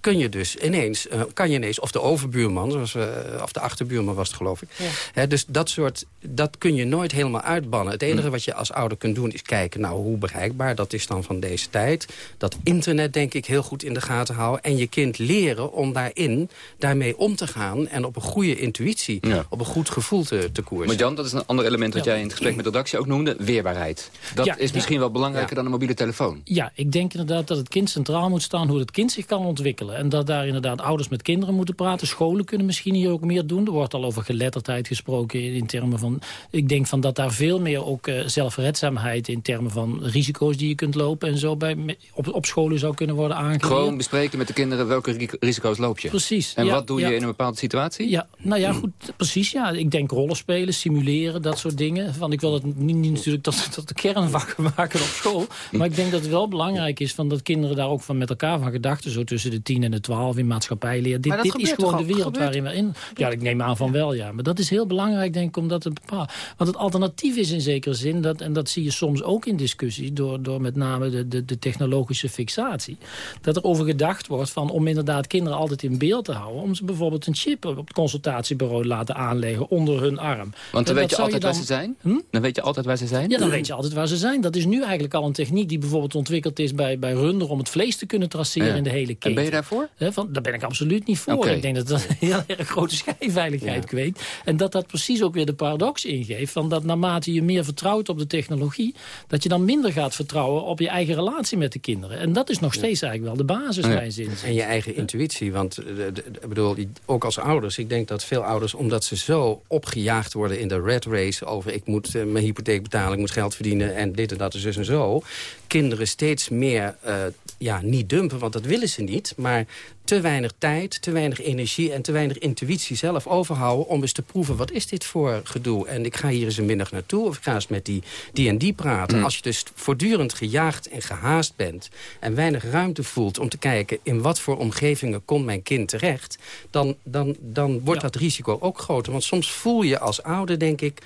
kun je dus ineens, eh, kan je ineens, of de overbuurman, zoals we, of de achterbuurman was het geloof ik. Hè, dus dat soort, dat kun je nooit helemaal uitbannen. Het enige wat je als ouder kunt doen is kijken, nou hoe bereikbaar, dat is dan van deze tijd. Dat internet denk ik heel goed in de gaten houden. En je kind leren om daarin, daarmee om te gaan en op een goede intuïtie, op een goed gevoel te, te koersen. Maar Jan, dat is een ander element wat Ja. jij in het gesprek met de redactie ook noemde. Weerbaarheid. Dat Ja, is ja. misschien wel belangrijker dan een mobiele telefoon. Ja, ik denk inderdaad dat het kind centraal moet staan... hoe het kind zich kan ontwikkelen. En dat daar inderdaad ouders met kinderen moeten praten. Scholen kunnen misschien hier ook meer doen. Er wordt al over geletterdheid gesproken in, termen van... Ik denk van dat daar veel meer ook eh, zelfredzaamheid... in termen van risico's die je kunt lopen... en zo bij, op, op scholen zou kunnen worden aangeleerd. Gewoon bespreken met de kinderen welke ri- risico's loop je. Precies, En ja, wat doe je ja. in een bepaalde situatie? Ja, nou ja, goed, precies. Ja. Ik denk rollen spelen, simuleren, dat soort dingen. Van, ik wil het niet, niet natuurlijk tot, tot de kernvak maken op school. Maar ik denk dat het wel belangrijk is van dat kinderen daar ook van met elkaar van gedachten... zo tussen de 10 10 en de 12 in maatschappijleer. Dit, dit is gewoon de wereld waarin we in... Ja, ik neem aan van wel, ja. Maar dat is heel belangrijk, denk ik, om dat te bepalen. Want het alternatief is in zekere zin, dat, en dat zie je soms ook in discussies... door, door met name de, de, de technologische fixatie... dat er over gedacht wordt van om inderdaad kinderen altijd in beeld te houden... om ze bijvoorbeeld een chip op het consultatiebureau laten aanleggen onder hun arm. Want dan weet je altijd waar ze zijn? Hm? Dan weet je altijd waar ze zijn? Ja, dan weet je altijd waar ze zijn. Dat is nu eigenlijk al een techniek die bijvoorbeeld ontwikkeld is bij, bij Runder... om het vlees te kunnen traceren in de hele keten. En ben je daarvoor? van, daar ben ik absoluut niet voor. Ik denk dat dat een heel erg grote schijnveiligheid ja. kweekt. En dat dat precies ook weer de paradox ingeeft... van dat naarmate je meer vertrouwt op de technologie... dat je dan minder gaat vertrouwen op je eigen relatie met de kinderen. En dat is nog steeds eigenlijk wel de basis, ja. mijn zin. En je eigen intuïtie, want ik bedoel, ook als ouders... ik denk dat veel ouders, omdat ze zo opgejaagd worden in de red race... over ik moet uh, mijn hypotheek betalen, ik moet geld verdienen... en dit en dat en zus en zo... kinderen steeds meer uh, ja, niet dumpen, want dat willen ze niet... maar te weinig tijd, te weinig energie en te weinig intuïtie zelf overhouden... om eens te proeven, wat is dit voor gedoe? En ik ga hier eens een middag naartoe of ik ga eens met die, die en die praten. Mm. Als je dus voortdurend gejaagd en gehaast bent... en weinig ruimte voelt om te kijken... in wat voor omgevingen komt mijn kind terecht... dan, dan, dan wordt ja. dat risico ook groter. Want soms voel je als ouder, denk ik...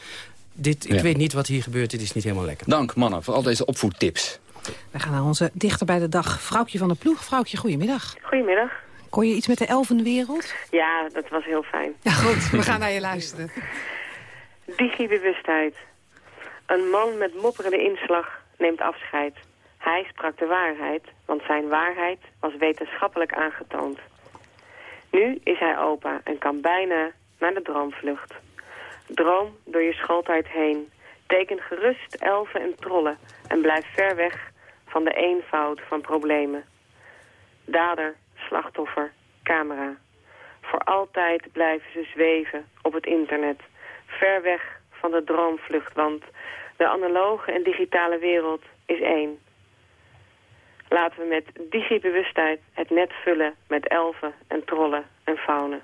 Dit, ik ja. weet niet wat hier gebeurt, dit is niet helemaal lekker. Dank mannen voor al deze opvoedtips. We gaan naar onze dichter bij de dag, Vrouwtje van de Ploeg. Vrouwtje, goedemiddag. Goedemiddag. Kon je iets met de elfenwereld? Ja, dat was heel fijn. Ja, goed. We gaan naar je luisteren. Digibewustheid. Een man met mopperende inslag neemt afscheid. Hij sprak de waarheid, want zijn waarheid was wetenschappelijk aangetoond. Nu is hij opa en kan bijna naar de droomvlucht. Droom door je schooltijd heen. Teken gerust elfen en trollen en blijf ver weg van de eenvoud van problemen. Dader, slachtoffer, camera. Voor altijd blijven ze zweven op het internet. Ver weg van de droomvlucht, want de analoge en digitale wereld is één. Laten we met digibewustheid het net vullen met elfen en trollen en faunen.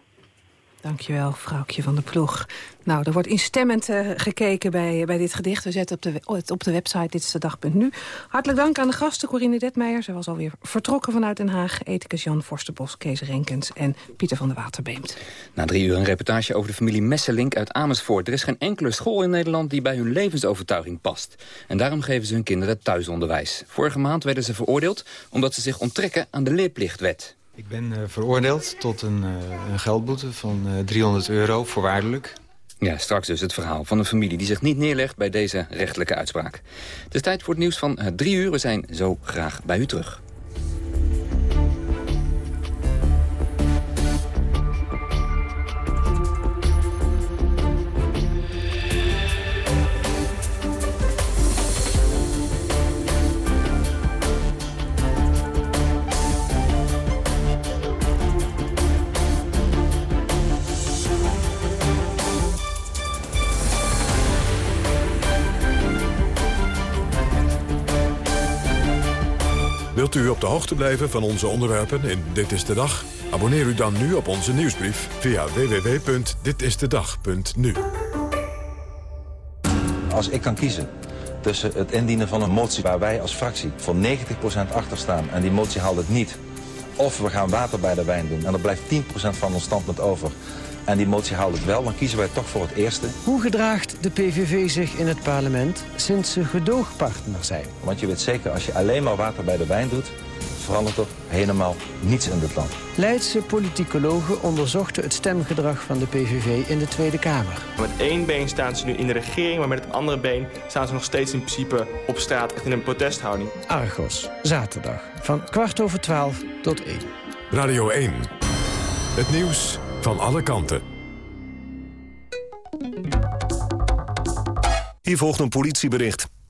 Dankjewel, vrouwtje van de ploeg. Nou, er wordt instemmend uh, gekeken bij, bij dit gedicht. We zetten op de, het op de website dit is de dag.nu. Hartelijk dank aan de gasten Corine Detmeijer. Ze was alweer vertrokken vanuit Den Haag. Ethicus Jan Forsterbos, Kees Renkens en Pieter van der Waterbeemt. Na drie uur een reportage over de familie Messelink uit Amersfoort. Er is geen enkele school in Nederland die bij hun levensovertuiging past. En daarom geven ze hun kinderen thuisonderwijs. Vorige maand werden ze veroordeeld omdat ze zich onttrekken aan de leerplichtwet. Ik ben uh, veroordeeld tot een, uh, een geldboete van uh, 300 euro, voorwaardelijk. Ja, straks dus het verhaal van een familie die zich niet neerlegt bij deze rechtelijke uitspraak. Het is tijd voor het nieuws van drie uur. We zijn zo graag bij u terug. De hoogte blijven van onze onderwerpen in Dit is de Dag? Abonneer u dan nu op onze nieuwsbrief via www.ditistedag.nu. Als ik kan kiezen tussen het indienen van een motie... waar wij als fractie voor 90% achter staan en die motie haalt het niet... of we gaan water bij de wijn doen en er blijft 10% van ons standpunt over... En die motie haalt het wel, dan kiezen wij toch voor het eerste. Hoe gedraagt de PVV zich in het parlement sinds ze gedoogpartner zijn? Want je weet zeker, als je alleen maar water bij de wijn doet... verandert er helemaal niets in dit land. Leidse politicologen onderzochten het stemgedrag van de PVV in de Tweede Kamer. Met één been staan ze nu in de regering, maar met het andere been staan ze nog steeds in principe op straat, echt in een protesthouding. Argos, zaterdag, van kwart over twaalf tot één. Radio 1, het nieuws van alle kanten. Hier volgt een politiebericht.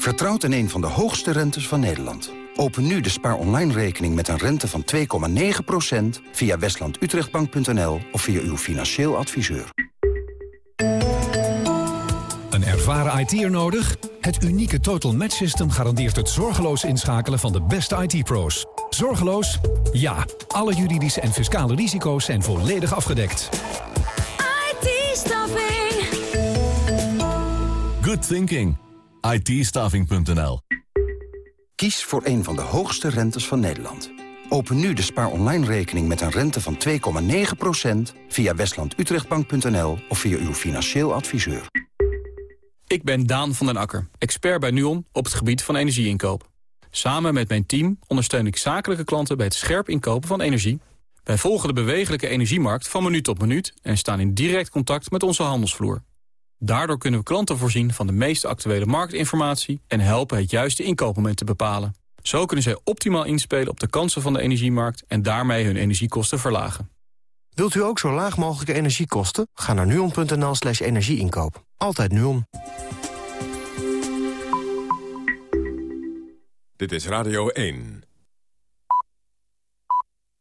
Vertrouwt in een van de hoogste rentes van Nederland. Open nu de spaar online rekening met een rente van 2,9% via westlandutrechtbank.nl of via uw financieel adviseur. Een ervaren IT'er nodig? Het unieke Total Match System garandeert het zorgeloos inschakelen van de beste IT-pro's. Zorgeloos? Ja. Alle juridische en fiscale risico's zijn volledig afgedekt. IT-staffing. Good thinking. It Kies voor een van de hoogste rentes van Nederland. Open nu de spaar online rekening met een rente van 2,9% via westlandutrechtbank.nl of via uw financieel adviseur. Ik ben Daan van den Akker, expert bij NUON op het gebied van energieinkoop. Samen met mijn team ondersteun ik zakelijke klanten bij het scherp inkopen van energie. Wij volgen de bewegelijke energiemarkt van minuut tot minuut en staan in direct contact met onze handelsvloer. Daardoor kunnen we klanten voorzien van de meest actuele marktinformatie en helpen het juiste inkoopmoment te bepalen. Zo kunnen zij optimaal inspelen op de kansen van de energiemarkt en daarmee hun energiekosten verlagen. Wilt u ook zo laag mogelijke energiekosten? Ga naar nuon.nl slash energieinkoop. Altijd Nuon. Dit is Radio 1.